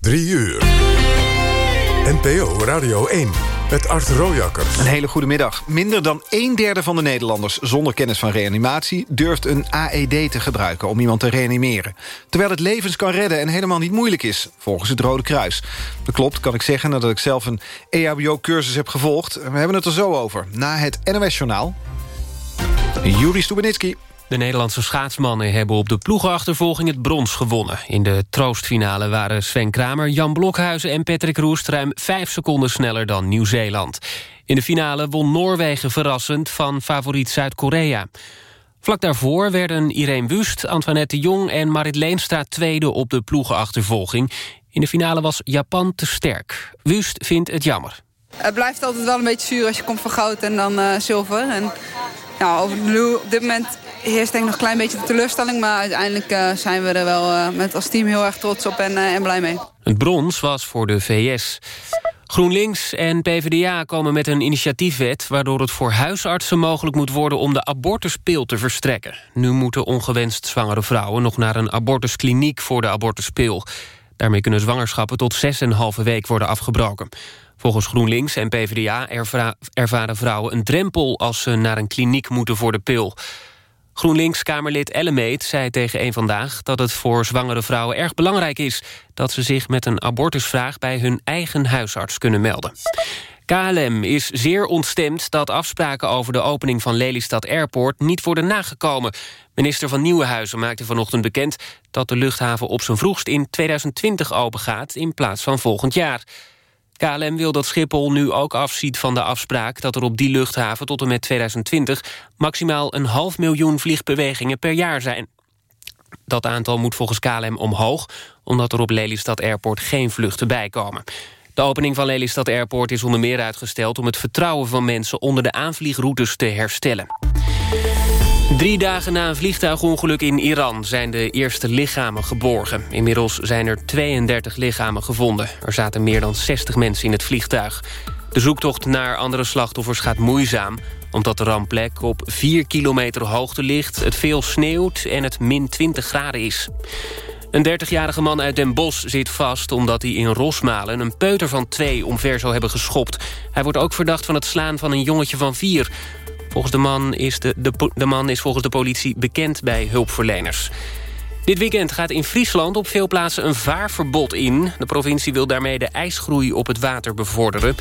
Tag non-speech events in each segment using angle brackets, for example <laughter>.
3 uur. NPO Radio 1 met Art Rojakkers. Een hele goede middag. Minder dan een derde van de Nederlanders zonder kennis van reanimatie... durft een AED te gebruiken om iemand te reanimeren. Terwijl het levens kan redden en helemaal niet moeilijk is... volgens het Rode Kruis. Dat klopt, kan ik zeggen, nadat ik zelf een EHBO-cursus heb gevolgd. We hebben het er zo over, na het NOS-journaal. Juri Stubenitski. De Nederlandse schaatsmannen hebben op de ploegenachtervolging het brons gewonnen. In de troostfinale waren Sven Kramer, Jan Blokhuizen en Patrick Roest... ruim vijf seconden sneller dan Nieuw-Zeeland. In de finale won Noorwegen verrassend van favoriet Zuid-Korea. Vlak daarvoor werden Irene Wust, Antoinette de Jong en Marit Leenstra... tweede op de ploegenachtervolging. In de finale was Japan te sterk. Wust vindt het jammer. Het blijft altijd wel een beetje zuur als je komt van goud en dan uh, zilver. En ja, op dit moment heerst denk ik nog een klein beetje de teleurstelling. Maar uiteindelijk uh, zijn we er wel uh, met als team heel erg trots op en, uh, en blij mee. Het brons was voor de VS. GroenLinks en PvdA komen met een initiatiefwet... waardoor het voor huisartsen mogelijk moet worden... om de abortuspil te verstrekken. Nu moeten ongewenst zwangere vrouwen... nog naar een abortuskliniek voor de abortuspil. Daarmee kunnen zwangerschappen tot 6,5 week worden afgebroken. Volgens GroenLinks en PvdA ervaren vrouwen een drempel... als ze naar een kliniek moeten voor de pil. GroenLinks-Kamerlid Ellemeet zei tegen een Vandaag... dat het voor zwangere vrouwen erg belangrijk is... dat ze zich met een abortusvraag bij hun eigen huisarts kunnen melden. KLM is zeer ontstemd dat afspraken over de opening van Lelystad Airport niet worden nagekomen. Minister van Nieuwenhuizen maakte vanochtend bekend dat de luchthaven op zijn vroegst in 2020 opengaat in plaats van volgend jaar. KLM wil dat Schiphol nu ook afziet van de afspraak... dat er op die luchthaven tot en met 2020... maximaal een half miljoen vliegbewegingen per jaar zijn. Dat aantal moet volgens KLM omhoog... omdat er op Lelystad Airport geen vluchten bijkomen. De opening van Lelystad Airport is onder meer uitgesteld... om het vertrouwen van mensen onder de aanvliegroutes te herstellen. Drie dagen na een vliegtuigongeluk in Iran zijn de eerste lichamen geborgen. Inmiddels zijn er 32 lichamen gevonden. Er zaten meer dan 60 mensen in het vliegtuig. De zoektocht naar andere slachtoffers gaat moeizaam... omdat de rampplek op 4 kilometer hoogte ligt, het veel sneeuwt en het min 20 graden is. Een 30-jarige man uit Den Bosch zit vast omdat hij in Rosmalen... een peuter van twee omver zou hebben geschopt. Hij wordt ook verdacht van het slaan van een jongetje van vier. Volgens de man is de, de, de man is volgens de politie bekend bij hulpverleners. Dit weekend gaat in Friesland op veel plaatsen een vaarverbod in. De provincie wil daarmee de ijsgroei op het water bevorderen.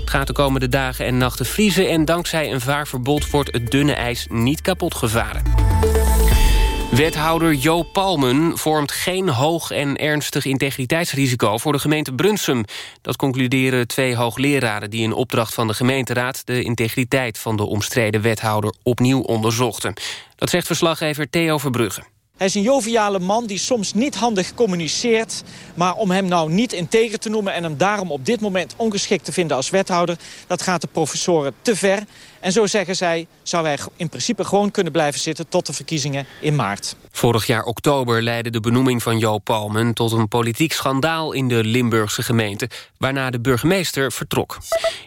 Het gaat de komende dagen en nachten vriezen... en dankzij een vaarverbod wordt het dunne ijs niet kapot gevaren. Wethouder Jo Palmen vormt geen hoog en ernstig integriteitsrisico voor de gemeente Brunsum. Dat concluderen twee hoogleraren die in opdracht van de gemeenteraad de integriteit van de omstreden wethouder opnieuw onderzochten. Dat zegt verslaggever Theo Verbrugge. Hij is een joviale man die soms niet handig communiceert. Maar om hem nou niet integer te noemen en hem daarom op dit moment ongeschikt te vinden als wethouder... dat gaat de professoren te ver. En zo zeggen zij, zou hij in principe gewoon kunnen blijven zitten tot de verkiezingen in maart. Vorig jaar oktober leidde de benoeming van Jo Palmen tot een politiek schandaal in de Limburgse gemeente, waarna de burgemeester vertrok.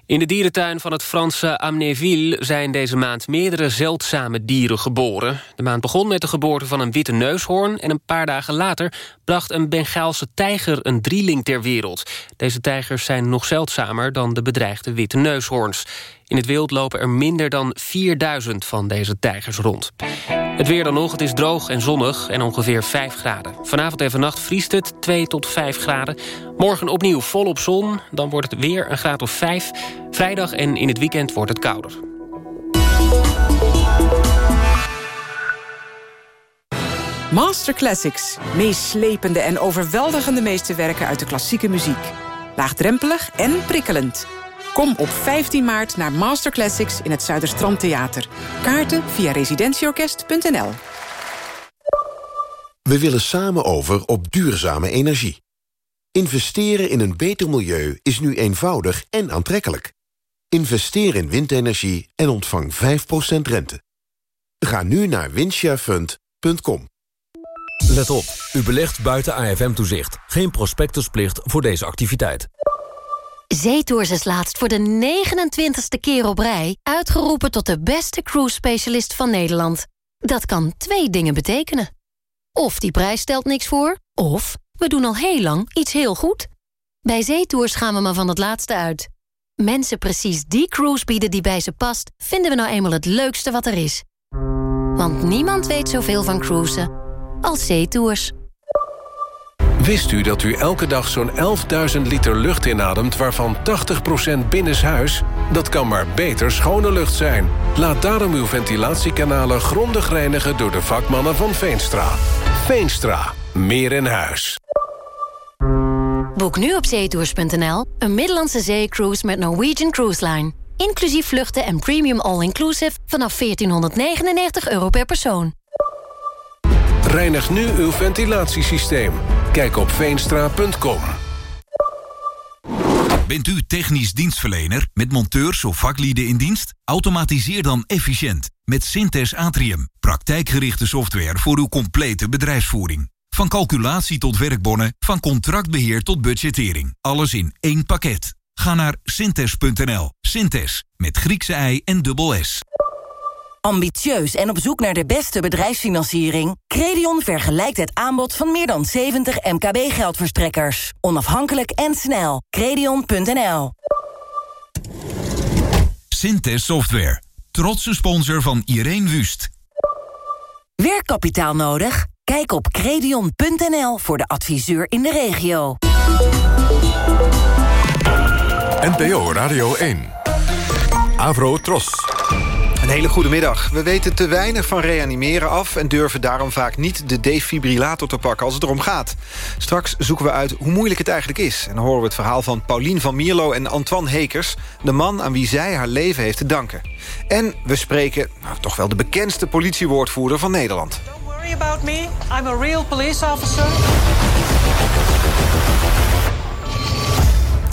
In de dierentuin van het Franse Amnéville zijn deze maand meerdere zeldzame dieren geboren. De maand begon met de geboorte van een witte neushoorn en een paar dagen later bracht een Bengaalse tijger een drieling ter wereld. Deze tijgers zijn nog zeldzamer dan de bedreigde witte neushoorns. In het wild lopen er minder dan 4000 van deze tijgers rond. Het weer dan nog, het is droog en zonnig en ongeveer 5 graden. Vanavond en vannacht vriest het 2 tot 5 graden. Morgen opnieuw volop zon, dan wordt het weer een graad of 5. Vrijdag en in het weekend wordt het kouder. Master Classics. Meeslepende en overweldigende meesterwerken uit de klassieke muziek. Laagdrempelig en prikkelend. Kom op 15 maart naar Master Classics in het Zuiderstrand Theater. Kaarten via residentieorkest.nl We willen samen over op duurzame energie. Investeren in een beter milieu is nu eenvoudig en aantrekkelijk. Investeer in windenergie en ontvang 5% rente. Ga nu naar windsharefund.com. Let op, u belegt buiten AFM-toezicht. Geen prospectusplicht voor deze activiteit. Zeetours is laatst voor de 29ste keer op rij... uitgeroepen tot de beste cruise specialist van Nederland. Dat kan twee dingen betekenen. Of die prijs stelt niks voor, of we doen al heel lang iets heel goed. Bij zeetours gaan we maar van het laatste uit. Mensen precies die cruise bieden die bij ze past... vinden we nou eenmaal het leukste wat er is. Want niemand weet zoveel van cruisen als zeetours. Wist u dat u elke dag zo'n 11.000 liter lucht inademt... waarvan 80% binnenshuis? Dat kan maar beter schone lucht zijn. Laat daarom uw ventilatiekanalen grondig reinigen... door de vakmannen van Veenstra. Veenstra. Meer in huis. Boek nu op zeetours.nl een Middellandse zeecruise met Norwegian Cruise Line. Inclusief vluchten en premium all-inclusive vanaf 1499 euro per persoon. Reinig nu uw ventilatiesysteem. Kijk op veenstra.com. Bent u technisch dienstverlener met monteurs of vaklieden in dienst? Automatiseer dan efficiënt met Synthes Atrium. Praktijkgerichte software voor uw complete bedrijfsvoering. Van calculatie tot werkbonnen, van contractbeheer tot budgettering. Alles in één pakket. Ga naar synthes.nl. Synthes, met Griekse ei en dubbel S. Ambitieus en op zoek naar de beste bedrijfsfinanciering? Credion vergelijkt het aanbod van meer dan 70 MKB-geldverstrekkers. Onafhankelijk en snel. Credion.nl Synthes Software. Trotse sponsor van Irene Wust. Werkkapitaal nodig? Kijk op credion.nl voor de adviseur in de regio. NPO Radio 1. Avro Tros. Een hele goede middag. We weten te weinig van reanimeren af... en durven daarom vaak niet de defibrillator te pakken als het erom gaat. Straks zoeken we uit hoe moeilijk het eigenlijk is. En dan horen we het verhaal van Paulien van Mierlo en Antoine Hekers... de man aan wie zij haar leven heeft te danken. En we spreken nou, toch wel de bekendste politiewoordvoerder van Nederland. Don't worry about me. I'm a real police officer.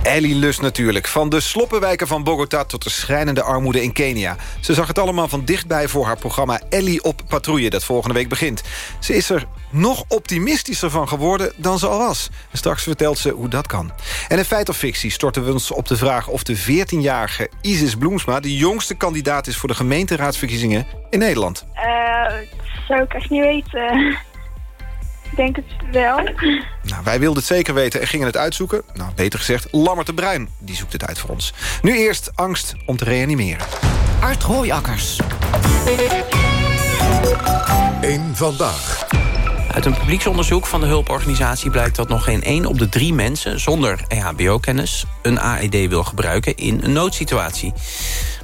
Ellie Lust natuurlijk. Van de sloppenwijken van Bogota tot de schrijnende armoede in Kenia. Ze zag het allemaal van dichtbij voor haar programma Ellie op patrouille... dat volgende week begint. Ze is er nog optimistischer van geworden dan ze al was. En straks vertelt ze hoe dat kan. En in feit of fictie storten we ons op de vraag... of de 14-jarige Isis Bloemsma de jongste kandidaat is... voor de gemeenteraadsverkiezingen in Nederland. Uh, zou ik echt niet weten. Ik denk het wel. Nou, wij wilden het zeker weten en gingen het uitzoeken. Nou, beter gezegd, Lammert de Bruin, die zoekt het uit voor ons. Nu eerst angst om te reanimeren. Art Rooijakkers. Eén vandaag. Uit een publieksonderzoek van de hulporganisatie blijkt dat nog geen één op de drie mensen zonder EHBO-kennis een AED wil gebruiken in een noodsituatie.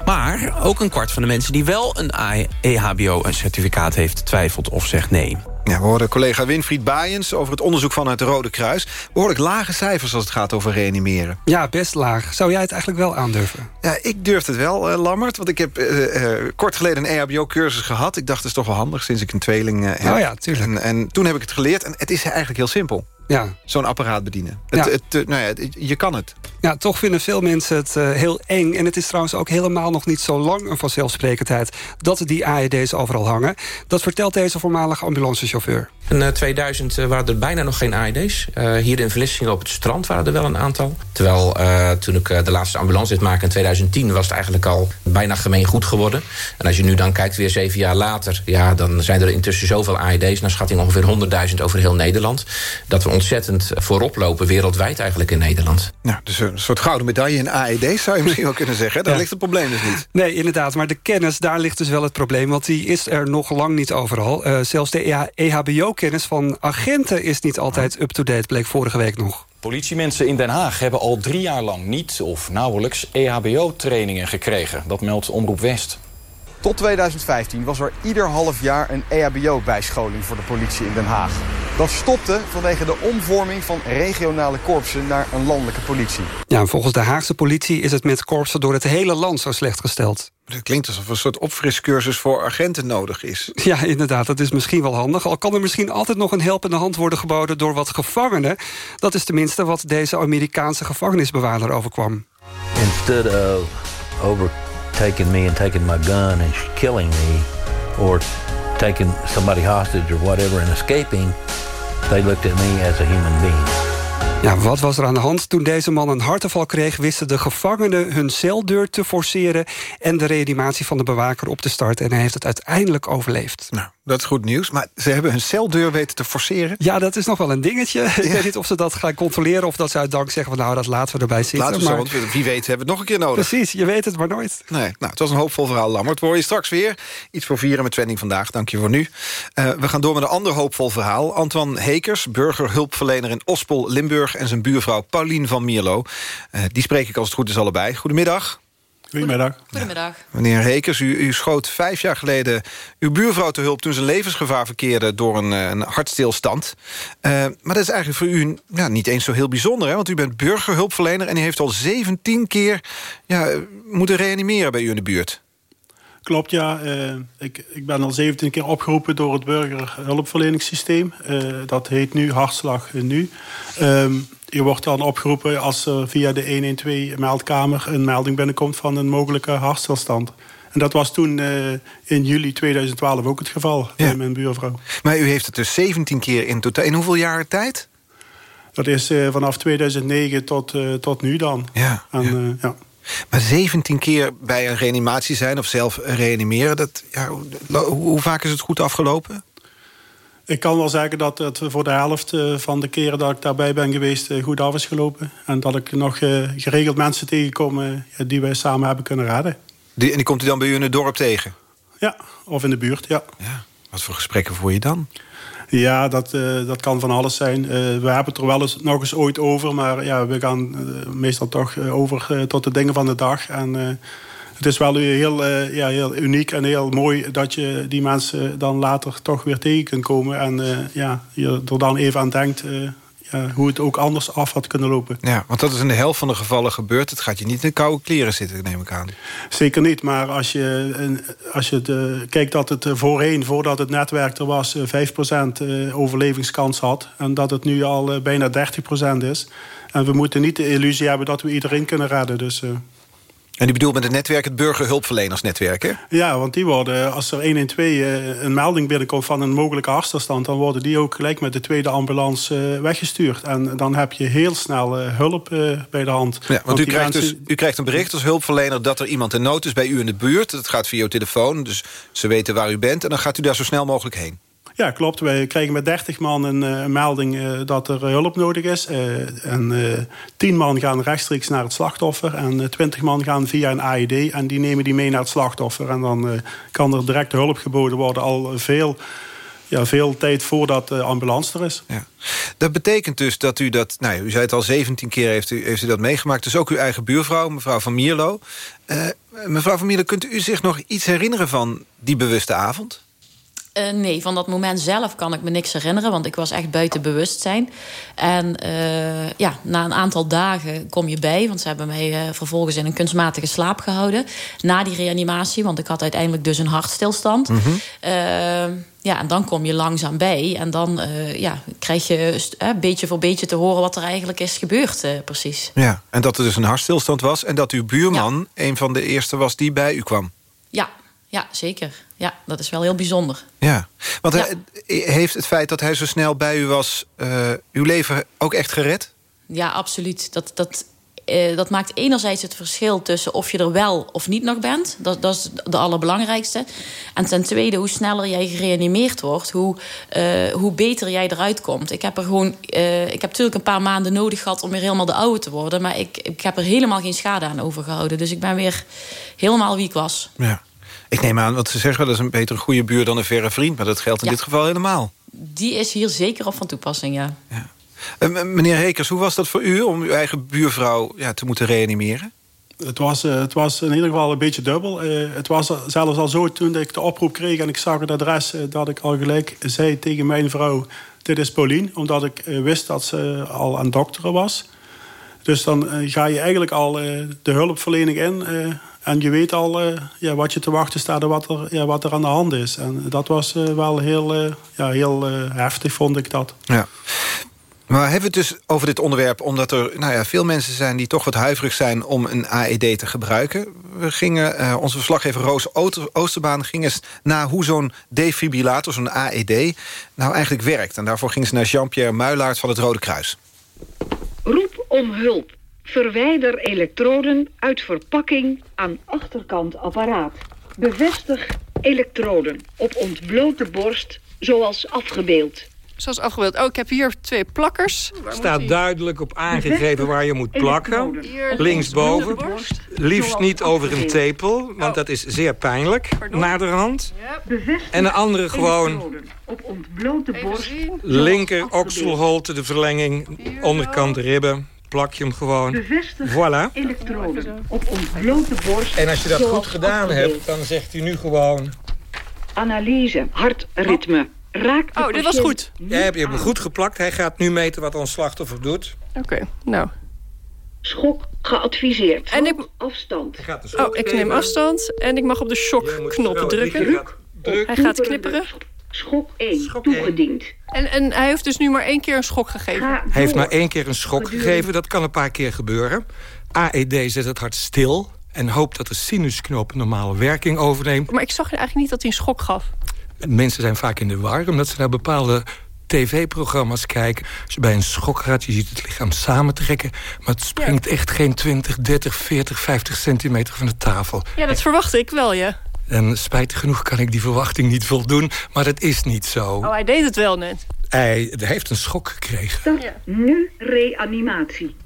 Maar ook een kwart van de mensen die wel een EHBO-certificaat heeft twijfelt of zegt nee. Ja, we horen collega Winfried Baaiens over het onderzoek van het Rode Kruis. Behoorlijk lage cijfers als het gaat over reanimeren. Ja, best laag. Zou jij het eigenlijk wel aandurven? Ja, ik durf het wel, uh, Lammert. Want ik heb uh, uh, kort geleden een EHBO-cursus gehad. Ik dacht, het is toch wel handig sinds ik een tweeling heb. Oh ja, tuurlijk. En, en toen heb ik het geleerd. En het is eigenlijk heel simpel. Ja. Zo'n apparaat bedienen. Ja. Het, het, nou ja, het, je kan het. Ja, toch vinden veel mensen het uh, heel eng. En het is trouwens ook helemaal nog niet zo lang een vanzelfsprekendheid... dat die AED's overal hangen. Dat vertelt deze voormalige ambulancechauffeur. In uh, 2000 uh, waren er bijna nog geen AED's. Uh, hier in Vlissingen op het strand waren er wel een aantal. Terwijl uh, toen ik de laatste ambulance dit maakte in 2010... was het eigenlijk al bijna gemeen goed geworden. En als je nu dan kijkt weer zeven jaar later... ja, dan zijn er intussen zoveel AED's... naar schatting ongeveer 100.000 over heel Nederland... dat we ontzettend voorop lopen wereldwijd eigenlijk in Nederland. Ja, dus een soort gouden medaille in AED zou je misschien wel kunnen zeggen. Daar ja. ligt het probleem dus niet. Nee, inderdaad. Maar de kennis, daar ligt dus wel het probleem. Want die is er nog lang niet overal. Uh, zelfs de EHBO-kennis van agenten is niet altijd up-to-date... bleek vorige week nog. Politiemensen in Den Haag hebben al drie jaar lang niet of nauwelijks EHBO-trainingen gekregen. Dat meldt Omroep West. Tot 2015 was er ieder half jaar een EHBO-bijscholing voor de politie in Den Haag. Dat stopte vanwege de omvorming van regionale korpsen naar een landelijke politie. Ja, volgens de Haagse politie is het met korpsen door het hele land zo slecht gesteld. Het klinkt alsof een soort opfriscursus voor agenten nodig is. <laughs> Ja, inderdaad, dat is misschien wel handig. Al kan er misschien altijd nog een helpende hand worden geboden door wat gevangenen. Dat is tenminste wat deze Amerikaanse gevangenisbewaarder overkwam. Instead of over taking me and taking my gun and killing me, or taking somebody hostage or whatever and escaping, they looked at me as a human being. Ja, wat was er aan de hand? Toen deze man een hartaanval kreeg... wisten de gevangenen hun celdeur te forceren... en de reanimatie van de bewaker op te starten. En hij heeft het uiteindelijk overleefd. Nou, dat is goed nieuws. Maar ze hebben hun celdeur weten te forceren. Ja, dat is nog wel een dingetje. <laughs> Ik weet niet of ze dat gaan controleren... of dat ze uit dank zeggen van nou, dat laten we erbij zitten. Laten we maar... zo, want wie weet hebben we het nog een keer nodig. Precies, je weet het maar nooit. Nee, nou, het was een hoopvol verhaal, Lammert. Horen je straks weer. Iets voor vieren met Trending Vandaag. Dank je voor nu. Uh, we gaan door met een ander hoopvol verhaal. Antoine Hekers, burgerhulpverlener in Ospel, Limburg... en zijn buurvrouw Paulien van Mierlo. Uh, die spreek ik als het goed is allebei. Goedemiddag. Goedemiddag. Goedemiddag. Meneer Hekers, u, u, schoot vijf jaar geleden uw buurvrouw te hulp... toen ze levensgevaar verkeerde door een, een hartstilstand. Uh, maar dat is eigenlijk voor u ja, niet eens zo heel bijzonder... Hè? want u bent burgerhulpverlener... en u heeft al 17 keer ja, moeten reanimeren bij u in de buurt. Klopt, ja. Uh, ik, ik ben al 17 keer opgeroepen door het burgerhulpverleningssysteem. Uh, dat heet nu Hartslag Nu. Um, je wordt dan opgeroepen als er via de 112-meldkamer... een melding binnenkomt van een mogelijke hartstilstand. En dat was toen uh, in juli 2012 ook het geval ja. bij mijn buurvrouw. Maar u heeft het dus 17 keer in totaal. In hoeveel jaar tijd? Dat is uh, vanaf 2009 tot, uh, tot nu dan. Ja, en, ja. ja. Maar 17 keer bij een reanimatie zijn of zelf reanimeren... Dat, ja, hoe, vaak is het goed afgelopen? Ik kan wel zeggen dat het voor de helft van de keren dat ik daarbij ben geweest goed af is gelopen. En dat ik nog geregeld mensen tegenkom die wij samen hebben kunnen redden. Die, en die komt u dan bij u in het dorp tegen? Ja, of in de buurt, ja. ja. Wat voor gesprekken voer je dan? Ja, dat, uh, dat kan van alles zijn. Uh, we hebben het er wel eens nog eens ooit over. Maar ja, we gaan uh, meestal toch over tot de dingen van de dag. En het is wel heel, ja, heel uniek en heel mooi... dat je die mensen dan later toch weer tegen kunt komen. En ja, je er dan even aan denkt... Ja, hoe het ook anders af had kunnen lopen. Ja, want dat is in de helft van de gevallen gebeurd. Het gaat je niet in de koude kleren zitten, neem ik aan. Zeker niet, maar als je, als je de, kijkt dat het voorheen, voordat het netwerk er was... 5% overlevingskans had en dat het nu al bijna 30% is... en we moeten niet de illusie hebben dat we iedereen kunnen redden. Dus, en die bedoelt met het netwerk het burgerhulpverlenersnetwerk, hè? Ja, want die worden, als er 112 een melding binnenkomt van een mogelijke hartstilstand... dan worden die ook gelijk met de tweede ambulance weggestuurd. En dan heb je heel snel hulp bij de hand. Ja, want, want u, krijgt mensen... dus, u krijgt een bericht als hulpverlener dat er iemand in nood is bij u in de buurt. Dat gaat via uw telefoon, dus ze weten waar u bent. En dan gaat u daar zo snel mogelijk heen. Ja, klopt. Wij krijgen met 30 man een uh, melding uh, dat er hulp nodig is. Uh, en 10 man gaan rechtstreeks naar het slachtoffer. En 20 man gaan via een AED. En die nemen die mee naar het slachtoffer. En dan kan er direct hulp geboden worden. Al veel, ja, veel tijd voordat de ambulance er is. Ja. Dat betekent dus dat u dat... Nou, u zei het al 17 keer heeft u, heeft u dat meegemaakt. Dus ook uw eigen buurvrouw, mevrouw van Mierlo. mevrouw van Mierlo, kunt u zich nog iets herinneren van die bewuste avond? Uh, nee, van dat moment zelf kan ik me niks herinneren, want ik was echt buiten bewustzijn. En uh, ja, na een aantal dagen kom je bij, want ze hebben mij uh, vervolgens in een kunstmatige slaap gehouden. Na die reanimatie, want ik had uiteindelijk dus een hartstilstand. Mm -hmm. ja, en dan kom je langzaam bij. En dan ja, krijg je beetje voor beetje te horen wat er eigenlijk is gebeurd, precies. Ja, en dat er dus een hartstilstand was en dat uw buurman ja. een van de eerste was die bij u kwam. Ja, ja, zeker. Ja, dat is wel heel bijzonder. Ja, want ja. heeft het feit dat hij zo snel bij u was... Uh, uw leven ook echt gered? Ja, absoluut. Dat, dat, uh, dat maakt enerzijds het verschil tussen of je er wel of niet nog bent. Dat, dat is de allerbelangrijkste. En ten tweede, hoe sneller jij gereanimeerd wordt... hoe, uh, hoe beter jij eruit komt. Ik heb er gewoon... ik heb natuurlijk een paar maanden nodig gehad... om weer helemaal de oude te worden. Maar ik, ik heb er helemaal geen schade aan overgehouden. Dus ik ben weer helemaal wie ik was. Ja. Ik neem aan, wat ze zeggen, dat is een beter een goede buur dan een verre vriend. Maar dat geldt in ja. dit geval helemaal. Die is hier zeker op van toepassing, ja. ja. Uh, meneer Rekers, hoe was dat voor u om uw eigen buurvrouw ja, te moeten reanimeren? Het was, uh, het was in ieder geval een beetje dubbel. Uh, het was zelfs al zo toen ik de oproep kreeg en ik zag het adres... dat ik al gelijk zei tegen mijn vrouw, dit is Pauline. Omdat ik wist dat ze al aan dokteren was. Dus dan ga je eigenlijk al de hulpverlening in... En je weet al uh, ja, wat je te wachten staat en wat er, ja, wat er aan de hand is. En dat was uh, wel heel, uh, ja, heel heftig, vond ik dat. Ja. Maar hebben we het dus over dit onderwerp... omdat er nou ja, veel mensen zijn die toch wat huiverig zijn... om een AED te gebruiken. We gingen, onze verslaggever Roos Oosterbaan ging eens naar hoe zo'n defibrillator, zo'n AED... nou eigenlijk werkt. En daarvoor ging ze naar Jean-Pierre Muilaert van het Rode Kruis. Roep om hulp. Verwijder elektroden uit verpakking aan achterkant apparaat. Bevestig elektroden op ontblote borst, zoals afgebeeld. Zoals afgebeeld. Oh, ik heb hier twee plakkers. Er staat duidelijk op aangegeven waar je moet plakken. Linksboven. Liefst niet over een tepel, want dat is zeer pijnlijk. Naderhand. En de andere gewoon op ontblote borst. linker okselholte, de verlenging, onderkant ribben. Plak je hem gewoon. Voilà. elektroden op ontblote borst. En als je dat goed gedaan hebt, dan zegt hij nu gewoon... Analyse, hartritme. Raakt de Oh, dit was goed. Jij hebt je hem goed geplakt. Hij gaat nu meten wat ons slachtoffer doet. Oké, nou. Schok geadviseerd. En ik... Afstand. Oh, ik neem afstand en ik mag op de shock-knop drukken. Hij gaat knipperen. Schok 1, toegediend. En, en hij heeft dus nu maar één keer een schok gegeven. Hij heeft maar één keer een schok gegeven. Dat kan een paar keer gebeuren. AED zet het hart stil en hoopt dat de sinusknop een normale werking overneemt. Maar ik zag eigenlijk niet dat hij een schok gaf. Mensen zijn vaak in de war omdat ze naar bepaalde tv-programma's kijken. Als je bij een schok gaat, je ziet het lichaam samentrekken... maar het springt echt geen 20, 30, 40, 50 centimeter van de tafel. Ja, dat verwachtte ik wel, ja. En spijtig genoeg kan ik die verwachting niet voldoen, maar dat is niet zo. Oh, hij deed het wel net. Hij heeft een schok gekregen. Start nu reanimatie.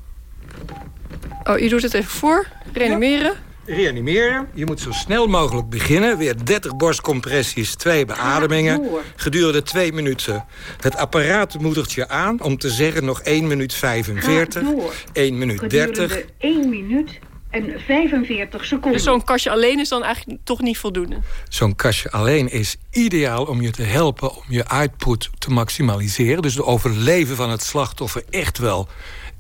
Oh, je doet het even voor. Reanimeren. Reanimeren. Je moet zo snel mogelijk beginnen. Weer 30 borstcompressies, twee beademingen. Gedurende twee minuten. Het apparaat moedigt je aan om te zeggen nog 1 minuut 45. Ga door. 1 minuut 30. Gedurende 1 minuut en 45 seconden. Dus zo'n kastje alleen is dan eigenlijk toch niet voldoende. Zo'n kastje alleen is ideaal om je te helpen om je output te maximaliseren. Dus de overleven van het slachtoffer echt wel,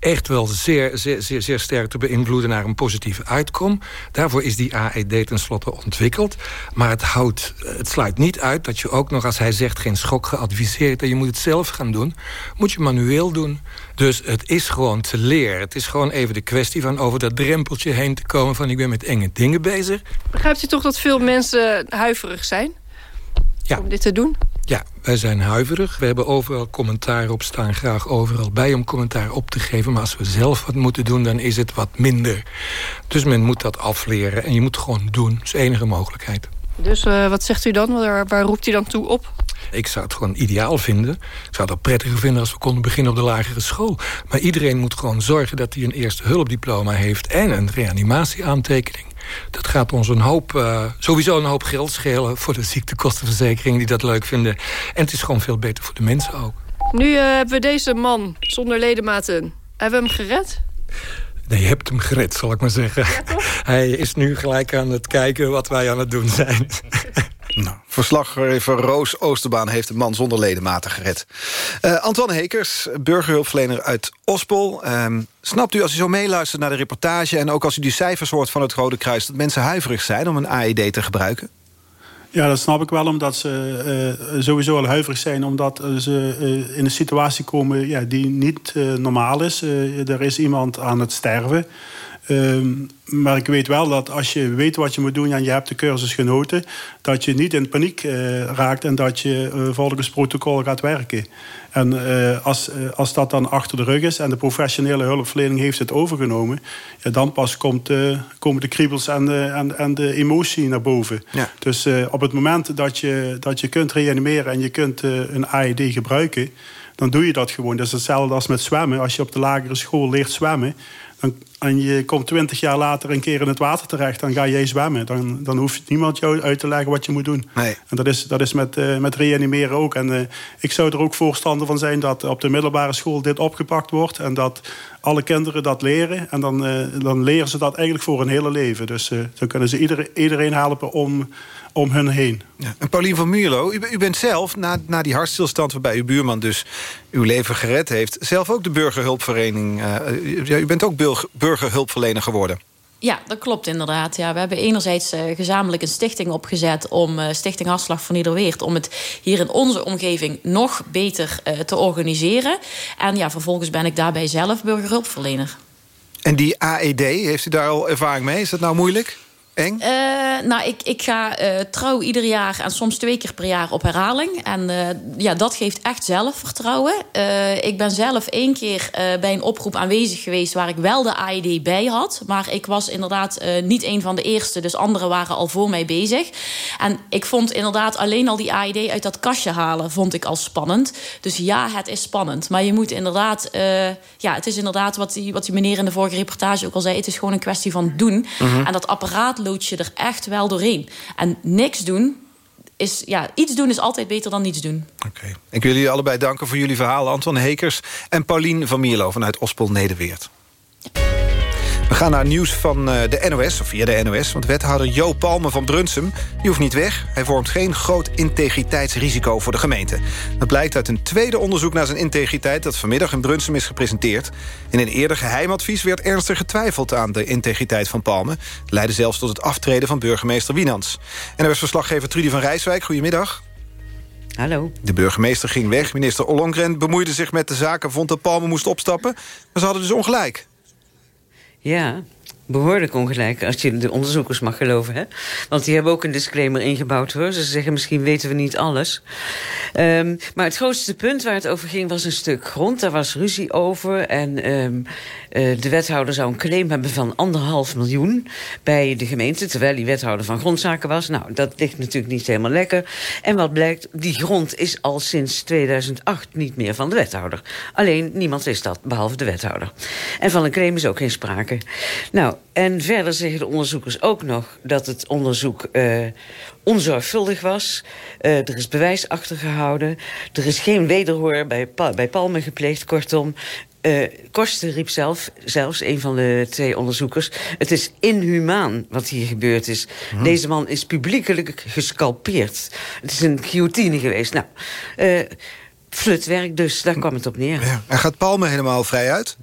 echt wel zeer, zeer, zeer, zeer sterk te beïnvloeden naar een positieve uitkom. Daarvoor is die AED tenslotte ontwikkeld. Maar het, houdt, het sluit niet uit dat je ook nog, als hij zegt geen schok geadviseerd en je moet het zelf gaan doen, moet je manueel doen. Dus het is gewoon te leren. Het is gewoon even de kwestie van over dat drempeltje heen te komen van ik ben met enge dingen bezig. Begrijpt u toch dat veel mensen huiverig zijn? Ja. Om dit te doen? Ja, wij zijn huiverig. We hebben overal commentaar op staan. Graag overal bij om commentaar op te geven. Maar als we zelf wat moeten doen, dan is het wat minder. Dus men moet dat afleren. En je moet gewoon doen. Dat is de enige mogelijkheid. Dus eh, wat zegt u dan? Waar, waar roept u dan toe op? Ik zou het gewoon ideaal vinden. Ik zou het ook prettiger vinden als we konden beginnen op de lagere school. Maar iedereen moet gewoon zorgen dat hij een eerste hulpdiploma heeft... en een reanimatieaantekening. Dat gaat ons een hoop, uh, sowieso een hoop geld schelen... voor de ziektekostenverzekering die dat leuk vinden. En het is gewoon veel beter voor de mensen ook. Nu uh, hebben we deze man zonder ledematen. Hebben we hem gered? Nee, je hebt hem gered, zal ik maar zeggen. <laughs> Hij is nu gelijk aan het kijken wat wij aan het doen zijn. <laughs> Nou, verslaggever Roos Oosterbaan heeft een man zonder ledematen gered. Uh, Antoine Hekers, burgerhulpverlener uit Ospel. Uh, snapt u als u zo meeluistert naar de reportage... en ook als u die cijfers hoort van het Rode Kruis... dat mensen huiverig zijn om een AED te gebruiken? Ja, dat snap ik wel, omdat ze uh, sowieso al huiverig zijn... omdat ze uh, in een situatie komen ja, die niet uh, normaal is. er is iemand aan het sterven... Um, maar ik weet wel dat als je weet wat je moet doen en je hebt de cursus genoten, dat je niet in paniek uh, raakt en dat je uh, volgens protocol gaat werken. En uh, als, als dat dan achter de rug is en de professionele hulpverlening heeft het overgenomen, ja, dan pas komt, komen de kriebels en de, en, en de emotie naar boven. Ja. Dus op het moment dat je, dat je kunt reanimeren en je kunt een AED gebruiken, dan doe je dat gewoon. Dat is hetzelfde als met zwemmen. Als je op de lagere school leert zwemmen, dan, en je komt twintig jaar later een keer in het water terecht... dan ga jij zwemmen. Dan, dan hoeft niemand jou uit te leggen wat je moet doen. Nee. En dat is, dat is met, uh, met reanimeren ook. En uh, ik zou er ook voorstander van zijn... dat op de middelbare school dit opgepakt wordt... en dat alle kinderen dat leren. En dan, uh, dan leren ze dat eigenlijk voor hun hele leven. Dus dan kunnen ze iedereen, iedereen helpen om, om hun heen. Ja. En Paulien van Mierlo, u, u, bent zelf, na, na die hartstilstand... waarbij uw buurman dus uw leven gered heeft... zelf ook de burgerhulpvereniging... Uh, u bent ook burgerhulpverlener geworden. Ja, dat klopt inderdaad. Ja, we hebben enerzijds uh, gezamenlijk een stichting opgezet... om uh, Stichting Hartslag van Iederweert... om het hier in onze omgeving nog beter te organiseren. En ja, vervolgens ben ik daarbij zelf burgerhulpverlener. En die AED, heeft u daar al ervaring mee? Is dat nou moeilijk? Eng? Uh, nou, ik, ik ga uh, trouw ieder jaar en soms twee keer per jaar op herhaling. En uh, ja, dat geeft echt zelfvertrouwen. Ik ben zelf één keer bij een oproep aanwezig geweest... waar ik wel de AED bij had. Maar ik was inderdaad niet een van de eerste. Dus anderen waren al voor mij bezig. En ik vond inderdaad alleen al die AED uit dat kastje halen... vond ik al spannend. Dus ja, het is spannend. Maar je moet inderdaad... ja, het is inderdaad wat die, wat die meneer in de vorige reportage ook al zei... het is gewoon een kwestie van doen. En dat apparaat lood je er echt wel doorheen. En niks doen, is, ja, iets doen is altijd beter dan niets doen. Oké. Ik wil jullie allebei danken voor jullie verhaal. Anton Hekers en Paulien van Mierlo vanuit Ospel Nederweert. We gaan naar nieuws van eh, de NOS, of via de NOS. Want wethouder Jo Palme van Brunsum die hoeft niet weg. Hij vormt geen groot integriteitsrisico voor de gemeente. Dat blijkt uit een tweede onderzoek naar zijn integriteit... dat vanmiddag in Brunsum is gepresenteerd. In een eerder geheimadvies werd ernstig getwijfeld aan de integriteit van Palme. Leidde zelfs tot het aftreden van burgemeester Wienans. NOS-verslaggever Trudy van Rijswijk, goedemiddag. Hallo. De burgemeester ging weg. Minister Ollongren bemoeide zich met de zaken... vond dat Palme moest opstappen. Maar ze hadden dus ongelijk. Ja, behoorlijk ongelijk, als je de onderzoekers mag geloven. Hè? Want die hebben ook een disclaimer ingebouwd. hoor. Ze zeggen misschien weten we niet alles. Um, maar het grootste punt waar het over ging was een stuk grond. Daar was ruzie over. En um, uh, de wethouder zou een claim hebben van anderhalf miljoen... bij de gemeente, terwijl hij wethouder van grondzaken was. Nou, dat ligt natuurlijk niet helemaal lekker. En wat blijkt, die grond is al sinds 2008 niet meer van de wethouder. Alleen, niemand wist dat, behalve de wethouder. En van een claim is ook geen sprake. Nou, en verder zeggen de onderzoekers ook nog dat het onderzoek uh, onzorgvuldig was. Uh, er is bewijs achtergehouden. Er is geen wederhoor bij, bij Palme gepleegd. Kortom, uh, riep zelf, zelfs een van de twee onderzoekers... het is inhumaan wat hier gebeurd is. Hmm. Deze man is publiekelijk gescalpeerd. Het is een guillotine geweest. Nou, uh, flutwerk dus, daar kwam het op neer. Ja. En gaat Palme helemaal vrij uit?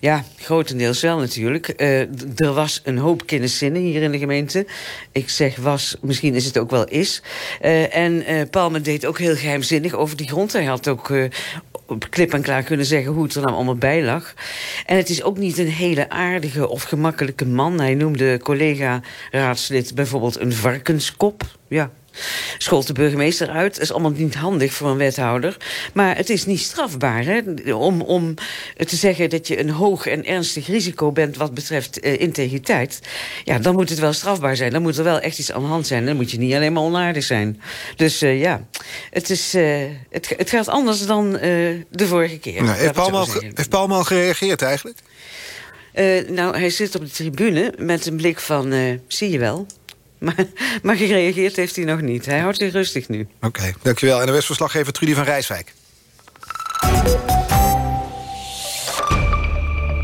Ja, grotendeels wel natuurlijk. Uh, er was een hoop kenniszinnen hier in de gemeente. Ik zeg was, misschien is het ook wel is. Uh, en uh, Palme deed ook heel geheimzinnig over die grond. Hij had ook op klip en klaar kunnen zeggen hoe het er nou allemaal bij lag. En het is ook niet een hele aardige of gemakkelijke man. Hij noemde collega-raadslid bijvoorbeeld een varkenskop. Ja, schold de burgemeester uit. Dat is allemaal niet handig voor een wethouder. Maar het is niet strafbaar hè? Om, om te zeggen dat je een hoog en ernstig risico bent... wat betreft uh, integriteit. Ja, dan moet het wel strafbaar zijn. Dan moet er wel echt iets aan de hand zijn. Dan moet je niet alleen maar onaardig zijn. Dus uh, ja, het, is, uh, het, het gaat anders dan de vorige keer. Nou, heeft, Paul al, heeft Paul al gereageerd eigenlijk? nou, hij zit op de tribune met een blik van... zie je wel... Maar, maar gereageerd heeft hij nog niet. Hij houdt zich rustig nu. Oké, okay, dankjewel. En de Westverslaggever Trudy van Rijswijk.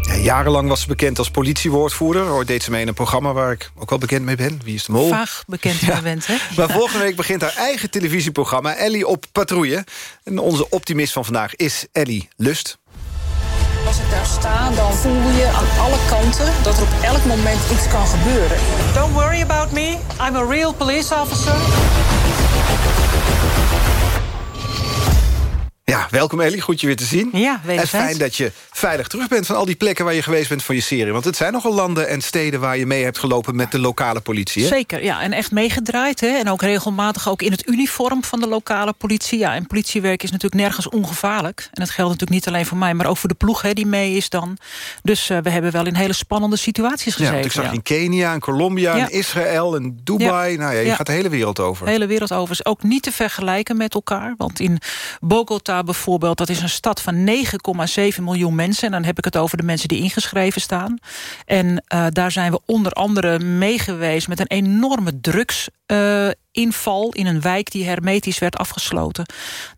Ja, jarenlang was ze bekend als politiewoordvoerder. Ooit deed ze mee in een programma waar ik ook wel bekend mee ben. Wie is de mol? Vaag bekend ja. bent, hè? Maar volgende week begint haar eigen televisieprogramma... Ellie op patrouille. En onze optimist van vandaag is Ellie Lust. Als ik daar sta, dan voel je aan alle kanten dat er op elk moment iets kan gebeuren. Don't worry about me. I'm a real police officer. Ja, welkom Ellie, goed je weer te zien. Ja, En fijn dat je veilig terug bent van al die plekken waar je geweest bent voor je serie. Want het zijn nogal landen en steden waar je mee hebt gelopen met de lokale politie. Hè? Zeker, ja. En echt meegedraaid. Hè? En ook regelmatig ook in het uniform van de lokale politie. Ja, en politiewerk is natuurlijk nergens ongevaarlijk. En dat geldt natuurlijk niet alleen voor mij, maar ook voor de ploeg hè, die mee is dan. Dus uh, we hebben wel in hele spannende situaties gezeten. Ja, ik zag in Kenia, in Colombia, in Israël, in Dubai. Nou ja, je gaat de hele wereld over. De hele wereld over. Is ook niet te vergelijken met elkaar. Want in Bogota bijvoorbeeld, dat is een stad van 9,7 miljoen mensen. En dan heb ik het over de mensen die ingeschreven staan. En uh, daar zijn we onder andere meegeweest met een enorme drugs... Uh, inval in een wijk die hermetisch werd afgesloten.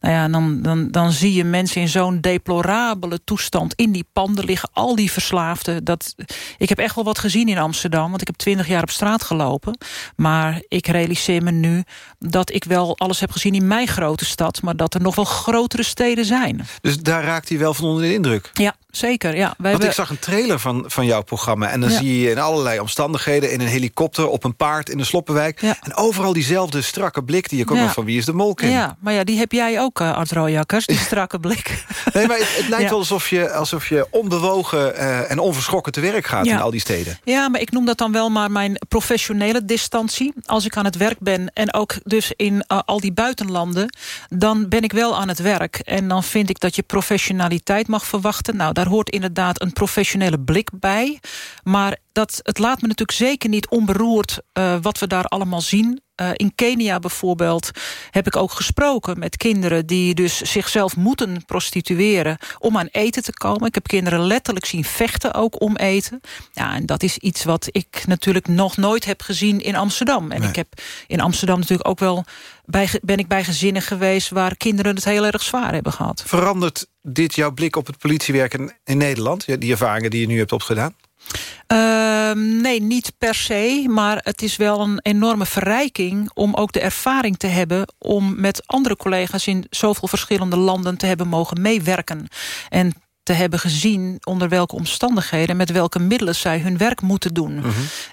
Nou ja, dan, dan, dan zie je mensen in zo'n deplorabele toestand... in die panden liggen, al die verslaafden. Dat, ik heb echt wel wat gezien in Amsterdam... want ik heb twintig jaar op straat gelopen. Maar ik realiseer me nu dat ik wel alles heb gezien in mijn grote stad... maar dat er nog wel grotere steden zijn. Dus daar raakt hij wel van onder de indruk? Ja, zeker. Ja. Wij Want hebben- ik zag een trailer van, van jouw programma... en dan Ja. zie je in allerlei omstandigheden... in een helikopter, op een paard, in de Sloppenwijk... en overal diezelfde strakke blik die je Ja. nog van Wie is de Mol. Ja, maar ja, die heb jij ook, eh Art Rooijakkers, die strakke blik. <laughs> Nee, maar het, het lijkt wel alsof je, alsof je onbewogen eh, en onverschrokken te werk gaat... In al die steden. Ja, maar ik noem dat dan wel maar mijn professionele distantie. Als ik aan het werk ben en ook dus in eh, al die buitenlanden... dan ben ik wel aan het werk. En dan vind ik dat je professionaliteit mag verwachten. Nou, daar hoort inderdaad een professionele blik bij. Maar dat, het laat me natuurlijk zeker niet onberoerd... eh, wat we daar allemaal zien. Eh, in Kenia bijvoorbeeld heb ik ook gesproken met kinderen... die dus zichzelf moeten prostitueren om aan eten te komen. Ik heb kinderen letterlijk zien vechten ook om eten. Ja, en dat is iets wat ik natuurlijk nog nooit heb gezien in Amsterdam. En ik heb in Amsterdam natuurlijk ook wel... Bij, ben ik bij gezinnen geweest waar kinderen het heel erg zwaar hebben gehad. Verandert dit jouw blik op het politiewerk in, in Nederland? Die ervaringen die je nu hebt opgedaan? Ehm, nee, niet per se. Maar het is wel een enorme verrijking om ook de ervaring te hebben... om met andere collega's in zoveel verschillende landen te hebben mogen meewerken. En te hebben gezien onder welke omstandigheden... met welke middelen zij hun werk moeten doen.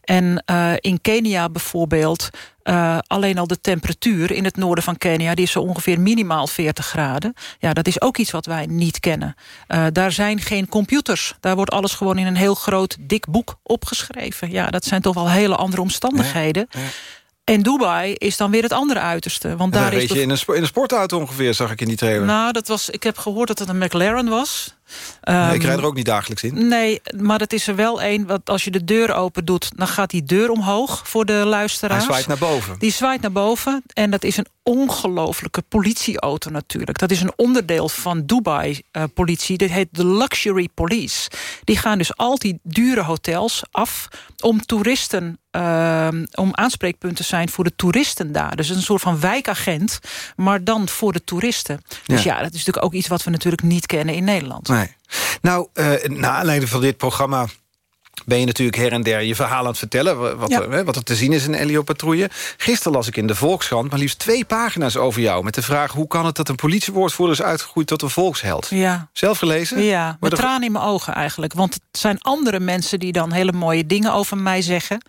En eh, in Kenia bijvoorbeeld... eh, alleen al de temperatuur in het noorden van Kenia... die is zo ongeveer minimaal 40 graden. Ja, dat is ook iets wat wij niet kennen. Eh, daar zijn geen computers. Daar wordt alles gewoon in een heel groot, dik boek opgeschreven. Ja, dat zijn toch wel hele andere omstandigheden. En Dubai is dan weer het andere uiterste. Want Daar is reed je in een, in een sportauto ongeveer, zag ik in die trailer. Nou, dat was, ik heb gehoord dat het een McLaren was. Nee, ik Ehm, rijd er ook niet dagelijks in. Nee, maar het is er wel één. Want als je de deur open doet, dan gaat die deur omhoog voor de luisteraars. Hij zwaait naar boven. Die zwaait naar boven. En dat is een ongelofelijke politieauto natuurlijk. Dat is een onderdeel van Dubai-politie. Dit heet de Luxury Police. Die gaan dus al die dure hotels af om toeristen... ehm, om aanspreekpunt te zijn voor de toeristen daar. Dus een soort van wijkagent, maar dan voor de toeristen. Dus Ja. ja, dat is natuurlijk ook iets wat we natuurlijk niet kennen in Nederland. Nee. Nou, eh na aanleiding van dit programma ben je natuurlijk her en der je verhaal aan het vertellen... wa- wat, Ja. er, wat er te zien is in Elio Patrouille. Gisteren las ik in de Volkskrant maar liefst twee pagina's over jou... met de vraag hoe kan het dat een politiewoordvoerder is uitgegroeid tot een volksheld? Ja. Zelf gelezen? Ja, Maar met er- tranen in mijn ogen eigenlijk. Want het zijn andere mensen die dan hele mooie dingen over mij zeggen.